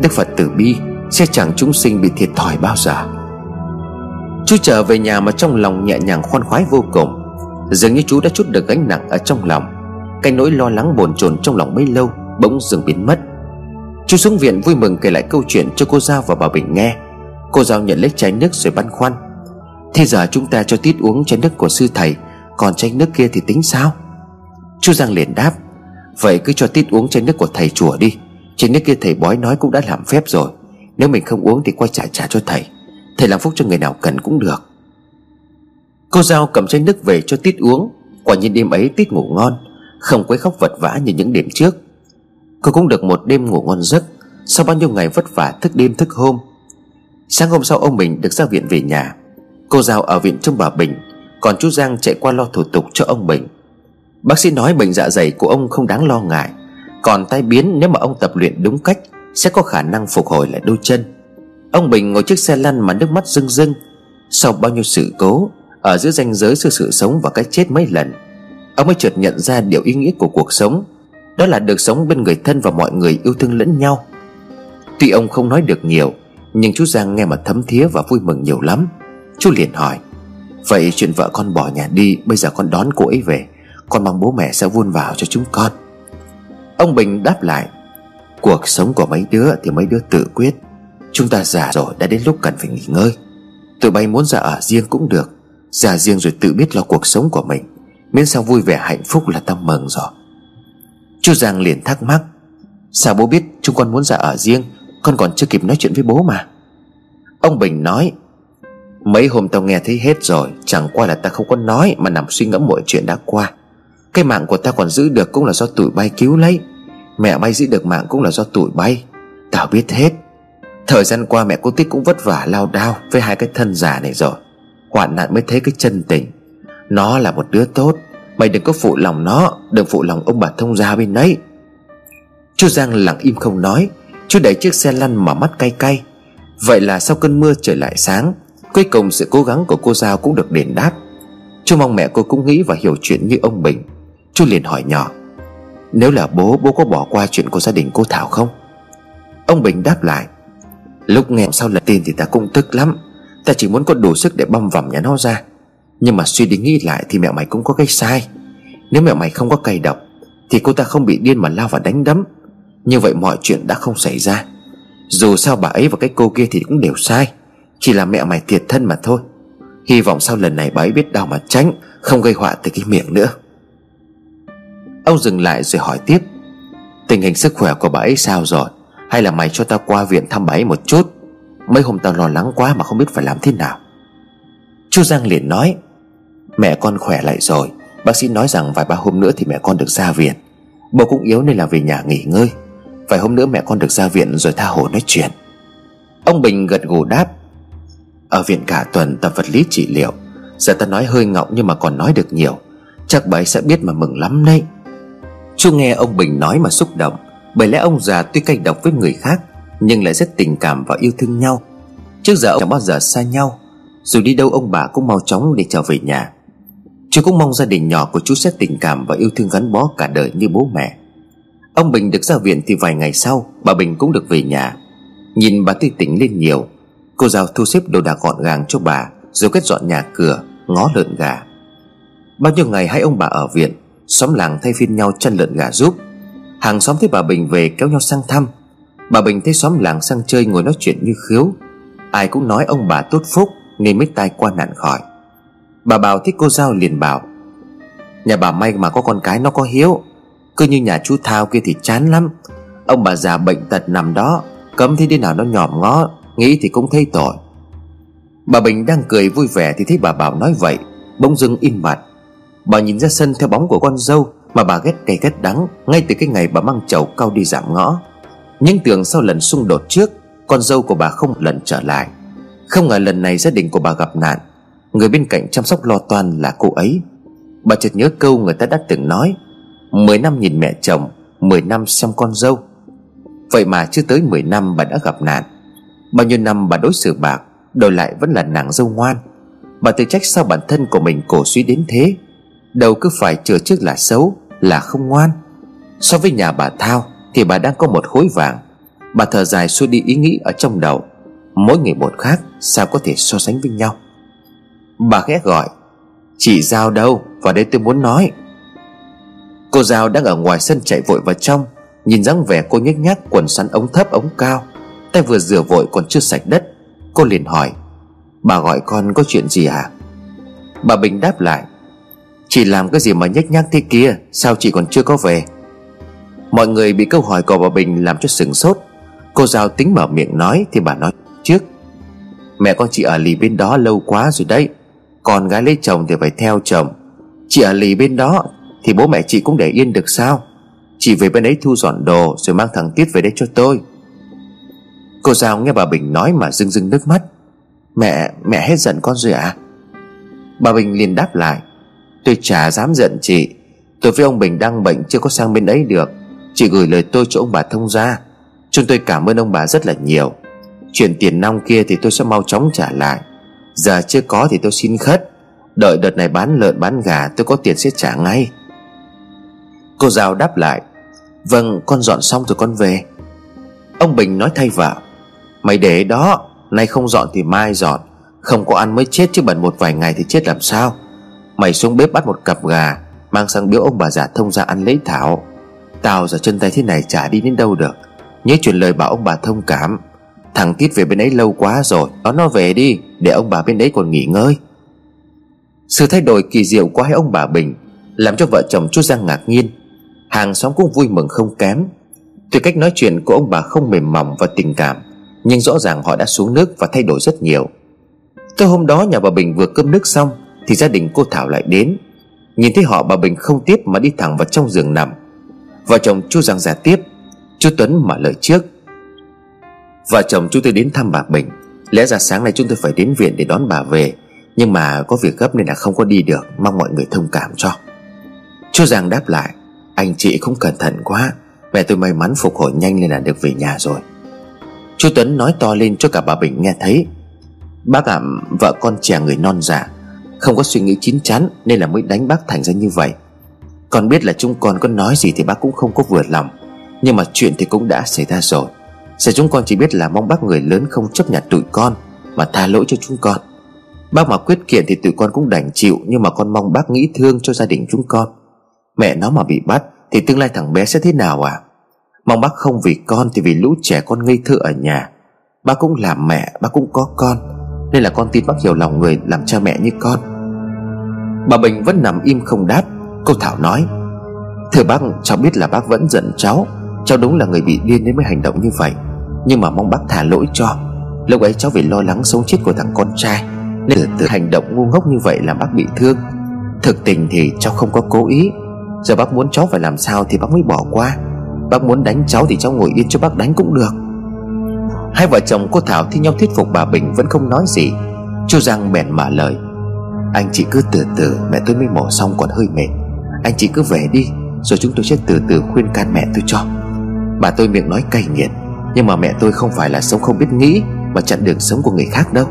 Đức Phật tử bi, Sẽ chẳng chúng sinh bị thiệt thòi bao giờ. Chú trở về nhà mà trong lòng nhẹ nhàng khoan khoái vô cùng, Dường như chú đã chút được gánh nặng ở trong lòng. Cái nỗi lo lắng bồn chồn trong lòng bấy lâu Bỗng dường biến mất. Chú xuống viện vui mừng kể lại câu chuyện cho cô Giao và bà Bình nghe. Cô Giao nhận lấy chai nước rồi băn khoăn. Thế giờ chúng ta cho Tít uống chai nước của sư thầy, Còn chai nước kia thì tính sao? Chú Giang liền đáp, Vậy cứ cho Tít uống chai nước của thầy chùa đi. Chai nước kia thầy bói nói cũng đã làm phép rồi. Nếu mình không uống thì quay trả trả cho thầy. Thầy làm phúc cho người nào cần cũng được. Cô Giao cầm chai nước về cho Tít uống. Quả nhiên đêm ấy Tít ngủ ngon. Không quấy khóc vật vã như những đêm trước. Cô cũng được một đêm ngủ ngon giấc. Sau bao nhiêu ngày vất vả, thức đêm, thức hôm. Sáng hôm sau ông mình được ra viện về nhà. Cô Giao ở viện trong bà Bình. Còn chú Giang chạy qua lo thủ tục cho ông Bình. Bác sĩ nói bệnh dạ dày của ông không đáng lo ngại. Còn tai biến nếu mà ông tập luyện đúng cách, Sẽ có khả năng phục hồi lại đôi chân. Ông Bình ngồi chiếc xe lăn mà nước mắt rưng rưng. Sau bao nhiêu sự cố, Ở giữa ranh giới sự sự sống và cái chết mấy lần, Ông mới chợt nhận ra điều ý nghĩa của cuộc sống. Đó là được sống bên người thân và mọi người yêu thương lẫn nhau. Tuy ông không nói được nhiều, Nhưng chú Giang nghe mà thấm thía và vui mừng nhiều lắm. Chú liền hỏi, Vậy chuyện vợ con bỏ nhà đi, Bây giờ con đón cô ấy về. Con mong bố mẹ sẽ vun vào cho chúng con. Ông Bình đáp lại, Cuộc sống của mấy đứa thì mấy đứa tự quyết. Chúng ta già rồi đã đến lúc cần phải nghỉ ngơi. Tụi bay muốn ra ở riêng cũng được. Ra riêng rồi tự biết lo cuộc sống của mình, Miễn sao vui vẻ hạnh phúc là tao mừng rồi. Chú Giang liền thắc mắc, Sao bố biết chúng con muốn ra ở riêng, Con còn chưa kịp nói chuyện với bố mà? Ông Bình nói, Mấy hôm tao nghe thấy hết rồi, Chẳng qua là ta không có nói Mà nằm suy ngẫm mọi chuyện đã qua. Cái mạng của ta còn giữ được cũng là do tụi bay cứu lấy. Mẹ bay giữ được mạng cũng là do tụi bay. Tao biết hết. Thời gian qua mẹ cô Tích cũng vất vả lao đao Với hai cái thân già này rồi. Hoạn nạn mới thấy cái chân tình. Nó là một đứa tốt. Mày đừng có phụ lòng nó, Đừng phụ lòng ông bà thông gia bên đấy Chú Giang lặng im không nói Chú đẩy chiếc xe lăn mà mắt cay cay. Vậy là sau cơn mưa trời lại sáng, Cuối cùng sự cố gắng của cô Giao cũng được đền đáp. Chú mong mẹ cô cũng nghĩ và hiểu chuyện như ông Bình. Chú liền hỏi nhỏ. Nếu là bố bố có bỏ qua chuyện của gia đình cô Thảo không? Ông Bình đáp lại, Lúc nghe sau lần tin thì ta cũng tức lắm. Ta chỉ muốn có đủ sức để băm vằm nhà nó ra. Nhưng mà suy đi nghĩ lại thì mẹ mày cũng có cái sai. Nếu mẹ mày không có cay độc, Thì cô ta không bị điên mà lao vào đánh đấm. Như vậy mọi chuyện đã không xảy ra. Dù sao bà ấy và cái cô kia thì cũng đều sai. Chỉ là mẹ mày thiệt thân mà thôi. Hy vọng sau lần này bà ấy biết đau mà tránh, Không gây họa tới cái miệng nữa. Ông dừng lại rồi hỏi tiếp. Tình hình sức khỏe của bà ấy sao rồi? Hay là mày cho tao qua viện thăm bà ấy một chút? Mấy hôm tao lo lắng quá mà không biết phải làm thế nào. Chú Giang liền nói, Mẹ con khỏe lại rồi. Bác sĩ nói rằng vài ba hôm nữa thì mẹ con được ra viện. Bố cũng yếu nên là về nhà nghỉ ngơi. Vài hôm nữa mẹ con được ra viện rồi tha hồ nói chuyện. Ông Bình gật gù đáp, Ở viện cả tuần tập vật lý trị liệu. Giờ ta nói hơi ngọng nhưng mà còn nói được nhiều. Chắc bà ấy sẽ biết mà mừng lắm đấy. Chú nghe ông Bình nói mà xúc động, Bởi lẽ ông già tuy cay độc với người khác, Nhưng lại rất tình cảm và yêu thương nhau. Trước giờ ông chẳng bao giờ xa nhau, Dù đi đâu ông bà cũng mau chóng để trở về nhà. Chú cũng mong gia đình nhỏ của chú sẽ tình cảm và yêu thương gắn bó cả đời như bố mẹ. Ông Bình được ra viện thì vài ngày sau, Bà Bình cũng được về nhà. Nhìn bà tươi tỉnh lên nhiều, Cô giáo thu xếp đồ đạc gọn gàng cho bà, Rồi quét dọn nhà cửa, Ngó lợn gà. Bao nhiêu ngày hai ông bà ở viện Xóm làng thay phiên nhau chăn lợn gà giúp Hàng xóm thấy bà Bình về kéo nhau sang thăm. Bà Bình thấy xóm làng sang chơi ngồi nói chuyện như khiếu. Ai cũng nói ông bà tốt phúc Nên mới tai qua nạn khỏi. Bà Bảo thích cô Giao liền bảo, Nhà bà may mà có con cái nó có hiếu. Cứ như nhà chú Thao kia thì chán lắm. Ông bà già bệnh tật nằm đó, Cấm thế đi nào nó nhòm ngó, Nghĩ thì cũng thấy tội. Bà Bình đang cười vui vẻ Thì thấy bà Bảo nói vậy, Bỗng dưng im mặt. Bà nhìn ra sân theo bóng của con dâu Mà bà ghét cay ghét đắng Ngay từ cái ngày bà mang chầu cao đi giảm ngõ. Nhưng tưởng sau lần xung đột trước, Con dâu của bà không lần trở lại. Không ngờ lần này gia đình của bà gặp nạn. Người bên cạnh chăm sóc lo toan là cô ấy. Bà chợt nhớ câu người ta đã từng nói, Mười năm nhìn mẹ chồng, Mười năm xem con dâu. Vậy mà chưa tới mười năm bà đã gặp nạn. Bao nhiêu năm bà đối xử bạc, Đổi lại vẫn là nàng dâu ngoan. Bà tự trách sao bản thân của mình cổ suý đến thế? Đầu cứ phải chờ trước là xấu, Là không ngoan. So với nhà bà Thao Thì bà đang có một khối vàng. Bà thở dài xua đi ý nghĩ ở trong đầu. Mỗi người một khác, Sao có thể so sánh với nhau? Bà ghé gọi Chị Giao đâu, Vào đây tôi muốn nói. Cô Giao đang ở ngoài sân chạy vội vào trong, Nhìn dáng vẻ cô nhếch nhác, quần sắn ống thấp, ống cao. Tay vừa rửa vội còn chưa sạch đất, Cô liền hỏi, Bà gọi con có chuyện gì à Bà Bình đáp lại Chị làm cái gì mà nhếch nhác thế kia Sao chị còn chưa có về? Mọi người bị câu hỏi của bà Bình làm cho sừng sốt. Cô Giao tính mở miệng nói Thì bà nói trước Mẹ con chị ở lì bên đó lâu quá rồi đấy. Con gái lấy chồng thì phải theo chồng. Chị ở lì bên đó Thì bố mẹ chị cũng để yên được sao? Chị về bên ấy thu dọn đồ Rồi mang thằng Tiết về đây cho tôi. Cô Giao nghe bà Bình nói mà rưng rưng nước mắt. Mẹ, mẹ hết giận con rồi à Bà Bình liền đáp lại Tôi chả dám giận chị. Tôi với ông Bình đang bệnh, chưa có sang bên ấy được. Chị gửi lời tôi cho ông bà thông ra Chúng tôi cảm ơn ông bà rất là nhiều. Chuyện tiền nong kia thì tôi sẽ mau chóng trả lại. Giờ chưa có thì tôi xin khất. Đợi đợt này bán lợn, bán gà, tôi có tiền sẽ trả ngay. Cô Giao đáp lại. Vâng con dọn xong rồi con về. Ông Bình nói thay vợ. Mày để đó, Nay không dọn thì mai dọn. Không có ăn mới chết chứ bẩn một vài ngày thì chết làm sao. Mày xuống bếp bắt một cặp gà, Mang sang biếu ông bà già thông ra ăn lấy thảo. Tao giờ chân tay thế này chả đi đến đâu được. Nhớ truyền lời bảo ông bà thông cảm. Thằng Tiết về bên ấy lâu quá rồi Đó nó về đi, Để ông bà bên đấy còn nghỉ ngơi. Sự thay đổi kỳ diệu của hai ông bà Bình Làm cho vợ chồng chú Giang ngạc nhiên. Hàng xóm cũng vui mừng không kém. Tuy cách nói chuyện của ông bà không mềm mỏng và tình cảm, Nhưng rõ ràng họ đã xuống nước và thay đổi rất nhiều. Tối hôm đó, nhà bà Bình vừa cơm nước xong thì gia đình cô Thảo lại đến. Nhìn thấy họ bà Bình không tiếp mà đi thẳng vào trong giường nằm. Vợ chồng chú Giang ra tiếp Chú Tuấn mở lời trước. Vợ chồng chúng tôi đến thăm bà Bình. Lẽ ra sáng nay chúng tôi phải đến viện để đón bà về. Nhưng mà có việc gấp nên là không có đi được Mong mọi người thông cảm cho. Chú Giang đáp lại Anh chị không cẩn thận quá. Mẹ tôi may mắn phục hồi nhanh nên là được về nhà rồi. Chú Tuấn nói to lên cho cả bà Bình nghe thấy. Bác ạ à, vợ con trẻ người non dạ. Không có suy nghĩ chín chắn Nên là mới đánh bác thành ra như vậy. Con biết là chúng con có nói gì thì bác cũng không có vừa lòng. Nhưng mà chuyện thì cũng đã xảy ra rồi. Giờ chúng con chỉ biết là mong bác người lớn không chấp nhận tụi con, Mà tha lỗi cho chúng con. Bác mà quyết kiện thì tụi con cũng đành chịu, Nhưng mà con mong bác nghĩ thương cho gia đình chúng con. Mẹ nó mà bị bắt Thì tương lai thằng bé sẽ thế nào à? Mong bác không vì con thì vì lũ trẻ con ngây thơ ở nhà. Bác cũng làm mẹ, Bác cũng có con. Nên là con tin bác hiểu lòng người làm cha mẹ như con. Bà Bình vẫn nằm im không đáp. Cô Thảo nói, Thưa bác, cháu biết là bác vẫn giận cháu. Cháu đúng là người bị điên nên mới hành động như vậy. Nhưng mà mong bác thả lỗi cho. Lúc ấy cháu vì lo lắng sống chết của thằng con trai, Nên từ từ hành động ngu ngốc như vậy làm bác bị thương. Thực tình thì cháu không có cố ý. Giờ bác muốn cháu phải làm sao thì bác mới bỏ qua. Bác muốn đánh cháu thì cháu ngồi yên cho bác đánh cũng được. Hai vợ chồng cô Thảo thi nhau thuyết phục bà Bình vẫn không nói gì. Chú Giang bèn mở lời anh chị cứ từ từ, mẹ tôi mới mổ xong còn hơi mệt. Anh chị cứ về đi, Rồi chúng tôi sẽ từ từ khuyên can mẹ tôi cho. Bà tôi miệng nói cay nghiệt, Nhưng mà mẹ tôi không phải là sống không biết nghĩ Mà chặn đường sống của người khác đâu.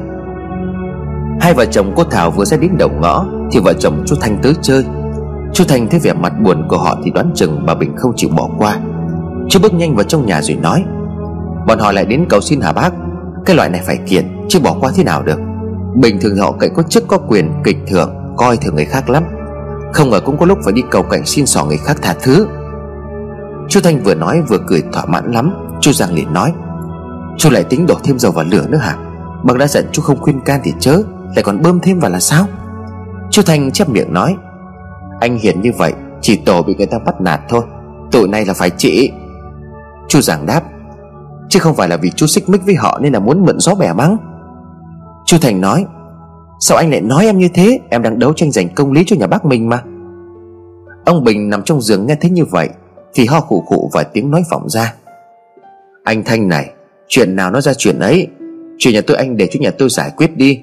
Hai vợ chồng cô Thảo vừa ra đến đầu ngõ, Thì vợ chồng chú Thanh tới chơi. Chú Thanh thấy vẻ mặt buồn của họ Thì đoán chừng bà Bình không chịu bỏ qua. Chú bước nhanh vào trong nhà rồi nói, Bọn họ lại đến cầu xin hả bác. Cái loại này phải kiện, chứ bỏ qua thế nào được? Bình thường họ cậy có chức có quyền, kịch thưởng, Coi thường người khác lắm. Không ngờ cũng có lúc phải đi cầu cảnh xin xỏ người khác tha thứ. Chú Thanh vừa nói vừa cười thỏa mãn lắm. Chú Giang liền nói Chú lại tính đổ thêm dầu vào lửa nữa hả? Bác đã giận chú không khuyên can thì chớ, Lại còn bơm thêm vào là sao? Chú Thanh chép miệng nói, Anh hiền như vậy, Chỉ tổ bị người ta bắt nạt thôi. Tội này là phải trị. Chú Giang đáp, Chứ không phải là vì chú xích mích với họ Nên là muốn mượn gió bẻ mắng Chu Thành nói, Sao anh lại nói em như thế? Em đang đấu tranh giành công lý cho nhà bác mình mà. Ông Bình nằm trong giường nghe thấy như vậy, Thì ho khụ khụ và tiếng nói vọng ra. Anh Thanh này, Chuyện nào nó ra chuyện ấy? Chuyện nhà tôi anh để cho nhà tôi giải quyết đi.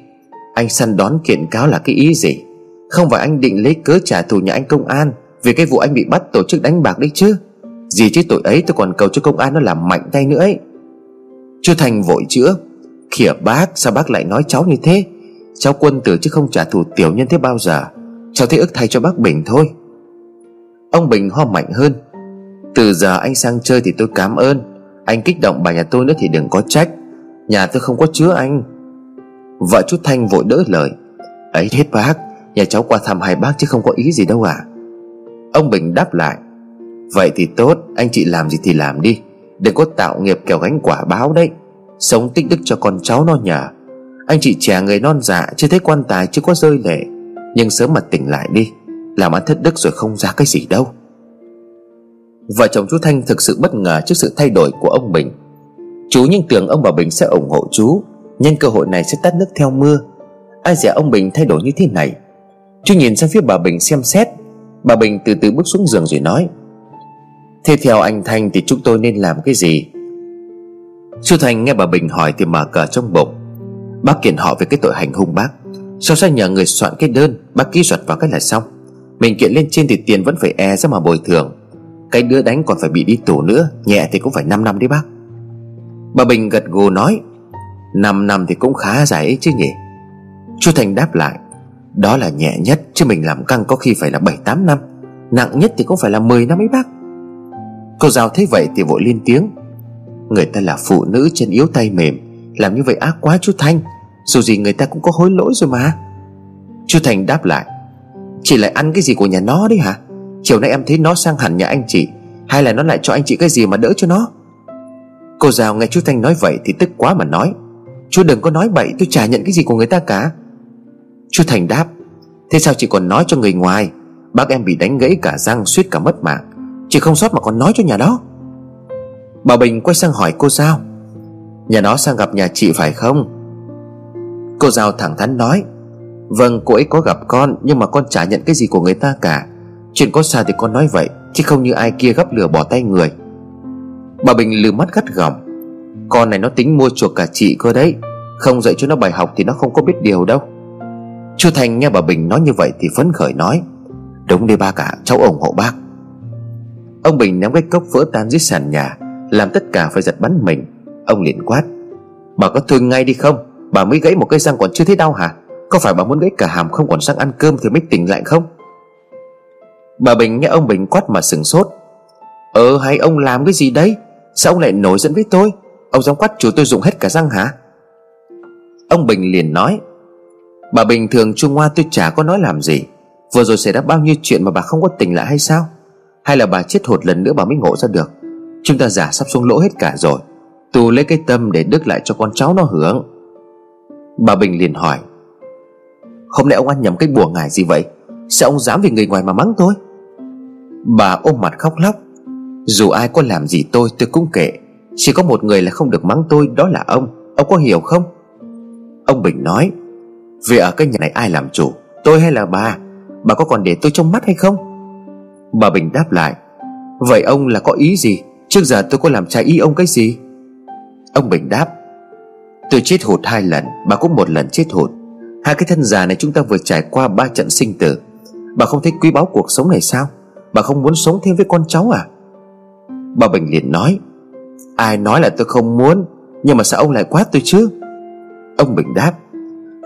Anh săn đón kiện cáo là cái ý gì? Không phải anh định lấy cớ trả thù nhà anh công an Vì cái vụ anh bị bắt tổ chức đánh bạc đấy chứ? Gì chứ tội ấy, tôi còn cầu cho công an nó làm mạnh tay nữa ấy. Chu Thành vội chữa Khỉa bác, sao bác lại nói cháu như thế? Cháu quân tử chứ không trả thù tiểu nhân thế bao giờ. Cháu thấy ức thay cho bác Bình thôi. Ông Bình ho mạnh hơn. Từ giờ anh sang chơi thì tôi cảm ơn. Anh kích động bà nhà tôi nữa thì đừng có trách. Nhà tôi không có chứa anh. Vợ chú Thanh vội đỡ lời. Ấy hết bác, Nhà cháu qua thăm hai bác chứ không có ý gì đâu à Ông Bình đáp lại. Vậy thì tốt, Anh chị làm gì thì làm đi. Đừng có tạo nghiệp kẻo gánh quả báo đấy. Sống tích đức cho con cháu nó nhờ Anh chị trẻ người non dạ Chưa thấy quan tài, chưa có rơi lệ. Nhưng sớm mà tỉnh lại đi, Làm ăn thất đức rồi không ra cái gì đâu. Vợ chồng chú Thanh thực sự bất ngờ Trước sự thay đổi của ông Bình. Chú nhưng tưởng ông bà Bình sẽ ủng hộ chú Nhân cơ hội này sẽ tắt nước theo mưa. Ai dè ông Bình thay đổi như thế này. Chú nhìn sang phía bà Bình xem xét. Bà Bình từ từ bước xuống giường rồi nói, Thế theo anh Thanh thì chúng tôi nên làm cái gì? Chu Thành nghe bà Bình hỏi thì mở cờ trong bụng. Bác kiện họ về cái tội hành hung bác. Sau sẽ nhờ người soạn cái đơn, Bác ký soạt vào cái là xong? Mình kiện lên trên thì tiền vẫn phải e ra mà bồi thường. Cái đứa đánh còn phải bị đi tù nữa, Nhẹ thì cũng phải 5 năm đấy bác. Bà Bình gật gù nói 5 năm thì cũng khá dài ấy chứ nhỉ? Chú Thành đáp lại, Đó là nhẹ nhất, Chứ mình làm căng có khi phải là 7-8 năm. Nặng nhất thì cũng phải là 10 năm ấy bác. Cô giáo thấy vậy thì vội lên tiếng. Người ta là phụ nữ chân yếu tay mềm. Làm như vậy ác quá chú Thanh Dù gì người ta cũng có hối lỗi rồi mà. Chú Thành đáp lại, Chị lại ăn cái gì của nhà nó đấy hả? Chiều nay em thấy nó sang hẳn nhà anh chị. Hay là nó lại cho anh chị cái gì mà đỡ cho nó? Cô giáo nghe chú Thanh nói vậy Thì tức quá mà nói, Chú đừng có nói bậy, tôi chả nhận cái gì của người ta cả. Chú Thành đáp, Thế sao chị còn nói cho người ngoài? Bác em bị đánh gãy cả răng, suýt cả mất mạng. Chị không sót mà còn nói cho nhà đó. Bà Bình quay sang hỏi cô Giao. Nhà nó sang gặp nhà chị phải không? Cô Giao thẳng thắn nói Vâng cô ấy có gặp con, Nhưng mà con chả nhận cái gì của người ta cả. Chuyện có xa thì con nói vậy, Chứ không như ai kia gấp lửa bỏ tay người. Bà Bình lừ mắt gắt gỏng, Con này nó tính mua chuộc cả chị cơ đấy, Không dạy cho nó bài học thì nó không có biết điều đâu. Chú Thành nghe bà Bình nói như vậy Thì phấn khởi nói, Đúng đi ba cả cháu ủng hộ bác. Ông Bình ném cái cốc vỡ tan dưới sàn nhà làm tất cả phải giật bắn mình. Ông liền quát. Bà có thương ngay đi không? Bà mới gãy một cây răng còn chưa thấy đau hả? Có phải bà muốn gãy cả hàm không còn răng ăn cơm Thì mới tỉnh lại không? Bà Bình nghe ông Bình quát mà sừng sốt. Ờ hay ông làm cái gì đấy? Sao ông lại nổi giận với tôi? Ông dám quát chủ tôi dùng hết cả răng hả? Ông Bình liền nói. Bà Bình thường Trung Hoa tôi chả có nói làm gì. Vừa rồi xảy ra bao nhiêu chuyện mà bà không có tỉnh lại hay sao? Hay là bà chết hụt lần nữa bà mới ngộ ra được? Chúng ta giả sắp xuống lỗ hết cả rồi. Tù lấy cái tâm để đức lại cho con cháu nó hưởng. Bà Bình liền hỏi không lẽ ông ăn nhầm cái bùa ngải gì vậy? Sao ông dám vì người ngoài mà mắng tôi? Bà ôm mặt khóc lóc, Dù ai có làm gì tôi tôi cũng kệ. Chỉ có một người là không được mắng tôi, Đó là ông. Ông có hiểu không? Ông Bình nói, Vì ở cái nhà này ai làm chủ, Tôi hay là bà? Bà có còn để tôi trong mắt hay không? Bà Bình đáp lại, Vậy ông là có ý gì? Trước giờ tôi có làm trái ý ông cái gì? Ông Bình đáp, Tôi chết hụt hai lần, Bà cũng một lần chết hụt. Hai cái thân già này chúng ta vừa trải qua ba trận sinh tử. Bà không thấy quý báu cuộc sống này sao? Bà không muốn sống thêm với con cháu à? Bà Bình liền nói, Ai nói là tôi không muốn, Nhưng mà sao ông lại quát tôi chứ? Ông Bình đáp,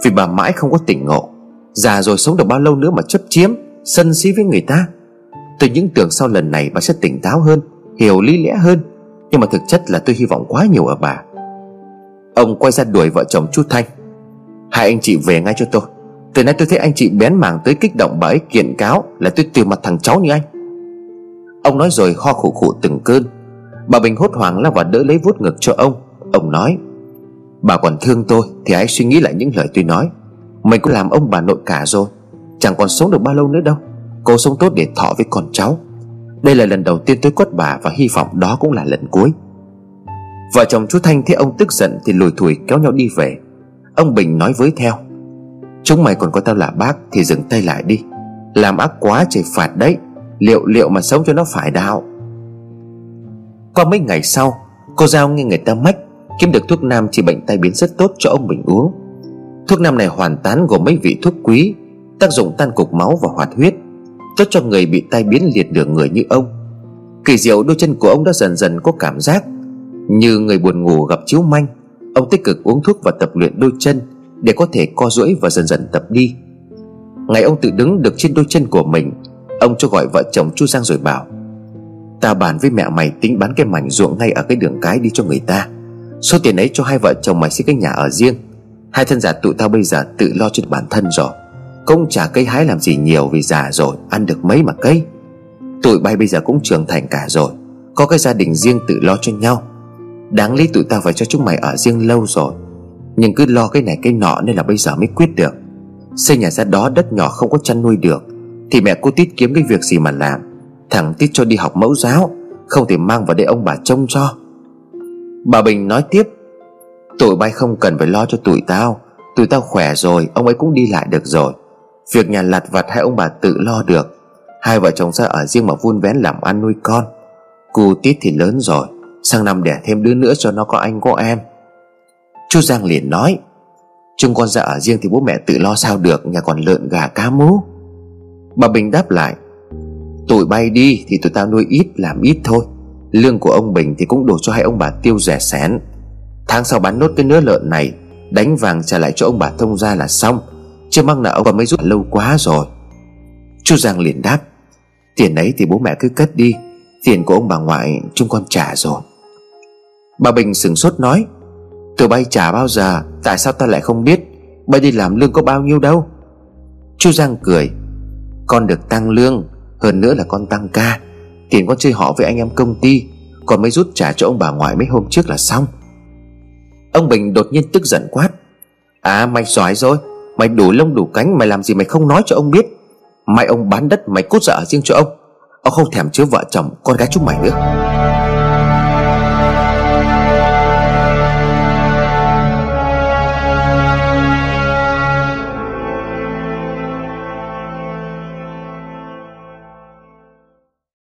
Vì bà mãi không có tỉnh ngộ. Già rồi sống được bao lâu nữa mà chấp chiếm, Sân si với người ta. Tôi những tưởng sau lần này bà sẽ tỉnh táo hơn. Hiểu lý lẽ hơn, Nhưng mà thực chất là tôi hy vọng quá nhiều ở bà. Ông quay ra đuổi vợ chồng chú Thanh. Hai anh chị về ngay cho tôi. Từ nay tôi thấy anh chị bén mảng tới kích động bà ấy kiện cáo Là tôi từ mặt thằng cháu như anh. Ông nói rồi ho khủ khủ từng cơn. Bà Bình hốt hoảng lao vào đỡ lấy vuốt ngực cho ông. Ông nói, Bà còn thương tôi Thì hãy suy nghĩ lại những lời tôi nói. Mình cũng làm ông bà nội cả rồi. Chẳng còn sống được bao lâu nữa đâu. Cô sống tốt để thọ với con cháu. Đây là lần đầu tiên tôi quất bà Và hy vọng đó cũng là lần cuối. Vợ chồng chú Thanh thấy ông tức giận Thì lùi thủi kéo nhau đi về. Ông Bình nói với theo, Chúng mày còn có tao là bác Thì dừng tay lại đi. Làm ác quá trời phạt đấy. Liệu liệu mà sống cho nó phải đạo? Qua mấy ngày sau, Cô Giao nghe người ta mách, Kiếm được thuốc nam trị bệnh tai biến rất tốt cho ông Bình uống. Thuốc nam này hoàn tán gồm mấy vị thuốc quý, Tác dụng tan cục máu và hoạt huyết. Tốt cho người bị tai biến liệt đường người như ông. Kỳ diệu đôi chân của ông đã dần dần có cảm giác. Như người buồn ngủ gặp chiếu manh, Ông tích cực uống thuốc và tập luyện đôi chân Để có thể co duỗi và dần dần tập đi. Ngày ông tự đứng được trên đôi chân của mình, Ông cho gọi vợ chồng chu Giang rồi bảo, Ta bàn với mẹ mày tính bán cái mảnh ruộng ngay ở cái đường cái đi cho người ta. Số tiền ấy cho hai vợ chồng mày xây cái nhà ở riêng. Hai thân giả tụi tao bây giờ tự lo cho bản thân rồi. Công trả cây hái làm gì nhiều vì già rồi, Ăn được mấy mà cây Tụi bay bây giờ cũng trưởng thành cả rồi, Có cái gia đình riêng tự lo cho nhau. Đáng lý tụi tao phải cho chúng mày ở riêng lâu rồi. Nhưng cứ lo cái này cái nọ Nên là bây giờ mới quyết được. Xây nhà ra đó đất nhỏ không có chăn nuôi được, Thì mẹ cô Tít kiếm cái việc gì mà làm? Thằng Tít cho đi học mẫu giáo, Không thể mang vào đây ông bà trông cho. Bà Bình nói tiếp, Tụi bay không cần phải lo cho tụi tao Tụi tao khỏe rồi, Ông ấy cũng đi lại được rồi. Việc nhà lặt vặt hai ông bà tự lo được. Hai vợ chồng ra ở riêng mà vun vén làm ăn nuôi con. Cù Tít thì lớn rồi, Sang năm đẻ thêm đứa nữa cho nó có anh có em. Chú Giang liền nói Chúng con ra ở riêng thì bố mẹ tự lo sao được, Nhà còn lợn gà cá mú. Bà Bình đáp lại Tụi bay đi thì tụi tao nuôi ít làm ít thôi. Lương của ông Bình thì cũng đủ cho hai ông bà tiêu rẻ sén Tháng sau bán nốt cái nứa lợn này, Đánh vàng trả lại cho ông bà thông ra là xong chưa mong là ông mới rút lâu quá rồi. Chú Giang liền đáp, Tiền ấy thì bố mẹ cứ cất đi, Tiền của ông bà ngoại chúng con trả rồi. Bà Bình sửng sốt nói Tụi bay trả bao giờ, Tại sao ta lại không biết Bay đi làm lương có bao nhiêu đâu? Chú Giang cười, Con được tăng lương, Hơn nữa là con tăng ca, Tiền con chơi họ với anh em công ty Còn mới rút trả cho ông bà ngoại mấy hôm trước là xong. Ông Bình đột nhiên tức giận quát À mày giỏi rồi Mày đủ lông đủ cánh, Mày làm gì mày không nói cho ông biết? Mai ông bán đất, mày cốt ở riêng cho ông. Ông không thèm chứa vợ chồng, con gái chúng mày nữa.